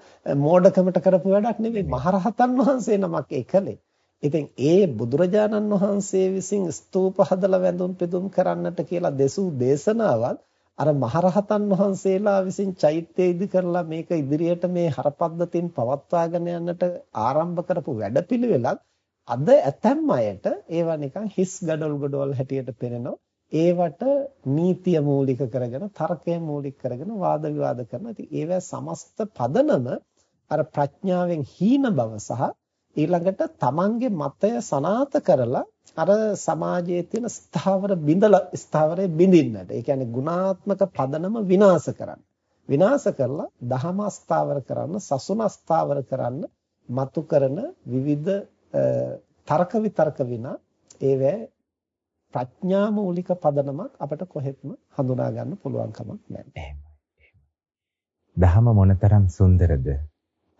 මෝඩකමට කරපු වැඩක් නෙවෙයි මහරහතන් වහන්සේ නමක් ඒකලේ. ඉතින් ඒ බුදුරජාණන් වහන්සේ විසින් ස්තූප හදලා වැඳුම් පිදුම් කරන්නට කියලා දෙසූ දේශනාවත් අර මහරහතන් වහන්සේලා විසින් චෛත්‍ය ඉදි කරලා මේක ඉදිරියට මේ හරපද්ධතින් පවත්වාගෙන යන්නට ආරම්භ කරපු වැඩපිළිවෙලක් අද ඇතැම් අයට ඒවා නිකන් හිස් gadol gadol හැටියට පෙනෙනවා ඒවට නීතිය මූලික කරගෙන තර්කය මූලික කරගෙන වාද විවාද කරන. ඉතින් ඒවැ සමස්ත පදනම අර ප්‍රඥාවෙන් හීන බව සහ ඊළඟට තමන්ගේ මතය සනාත කරලා අර සමාජයේ තියෙන ස්ථාවර බිඳලා ස්ථාවරේ බිඳින්නට. ඒ කියන්නේ ගුණාත්මක පදනම විනාශ කරන්න. විනාශ කරලා දහම ස්ථාවර කරන්න, සසුන ස්ථාවර කරන්න මතු කරන විවිධ තර්ක විතර්ක විනා ඒවැ ප්‍රඥා මූලික පදනමක් අපිට කොහෙත්ම හඳුනා ගන්න පුළුවන් කමක් නැහැ. දහම මොනතරම් සුන්දරද?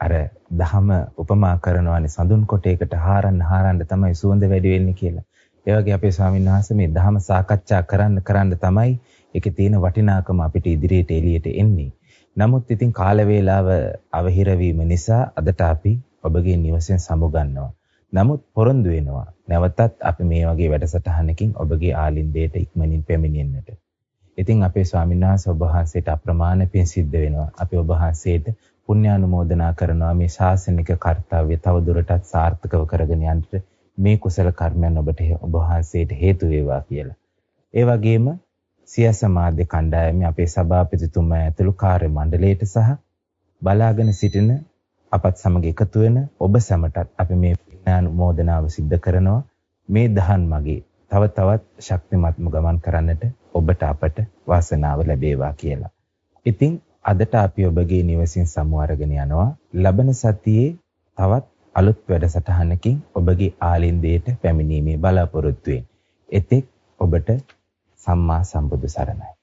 අර දහම උපමා කරනවානේ සඳුන් කොටයකට හාරන්න හාරන්න තමයි සුවඳ වැඩි වෙන්නේ කියලා. ඒ වගේ අපේ ස්වාමීන් වහන්සේ මේ දහම සාකච්ඡා කරන්න කරන්න තමයි ඒකේ තියෙන වටිනාකම අපිට ඉදිරියට එළියට එන්නේ. නමුත් ඉතින් කාල වේලාව අවහිර නිසා අදට අපි ඔබගේ නිවසෙන් සමුගන්නවා. නමුත් පොරොන්දු වෙනවා. නැවතත් අපි මේ වගේ වැඩසටහනකින් ඔබගේ ආලින්දයට ඉක්මනින් පැමිණෙන්නට. ඉතින් අපේ ස්වාමීන් වහන්සේ ඔබ වහන්සේට අප්‍රමාණ පින් සිද්ධ වෙනවා. අපි ඔබ වහන්සේට පුණ්‍යානුමෝදනා කරනවා මේ ශාසනික කාර්යය තව දුරටත් සාර්ථකව කරගෙන යන්නට මේ කුසල කර්මයන් ඔබට ඔබ වහන්සේට හේතු වේවා කියලා. ඒ වගේම සියස මාධ්‍ය කණ්ඩායමේ අපේ සභාපතිතුමා ඇතුළු කාර්ය මණ්ඩලයට සහ බලාගෙන සිටින අපත් සමග එකතු වෙන ඔබ සැමටත් අපි මේ පුණ්‍යානුමෝදනාව සිද්ධ කරනවා මේ දහන් මගේ තව තවත් ශක්තිමත්ම ගමන් කරන්නට ඔබට අපට වාසනාව ලැබේවා කියලා. ඉතින් අදට අපි ඔබගේ නිවසින් සමු අරගෙන යනවා ලබන සතියේ තවත් අලුත් වැඩසටහනකින් ඔබගේ ආලින්දයට පැමිණීමේ බලාපොරොත්තුවෙන්. එතෙක් ඔබට සම්මා සම්බුදු සරණයි.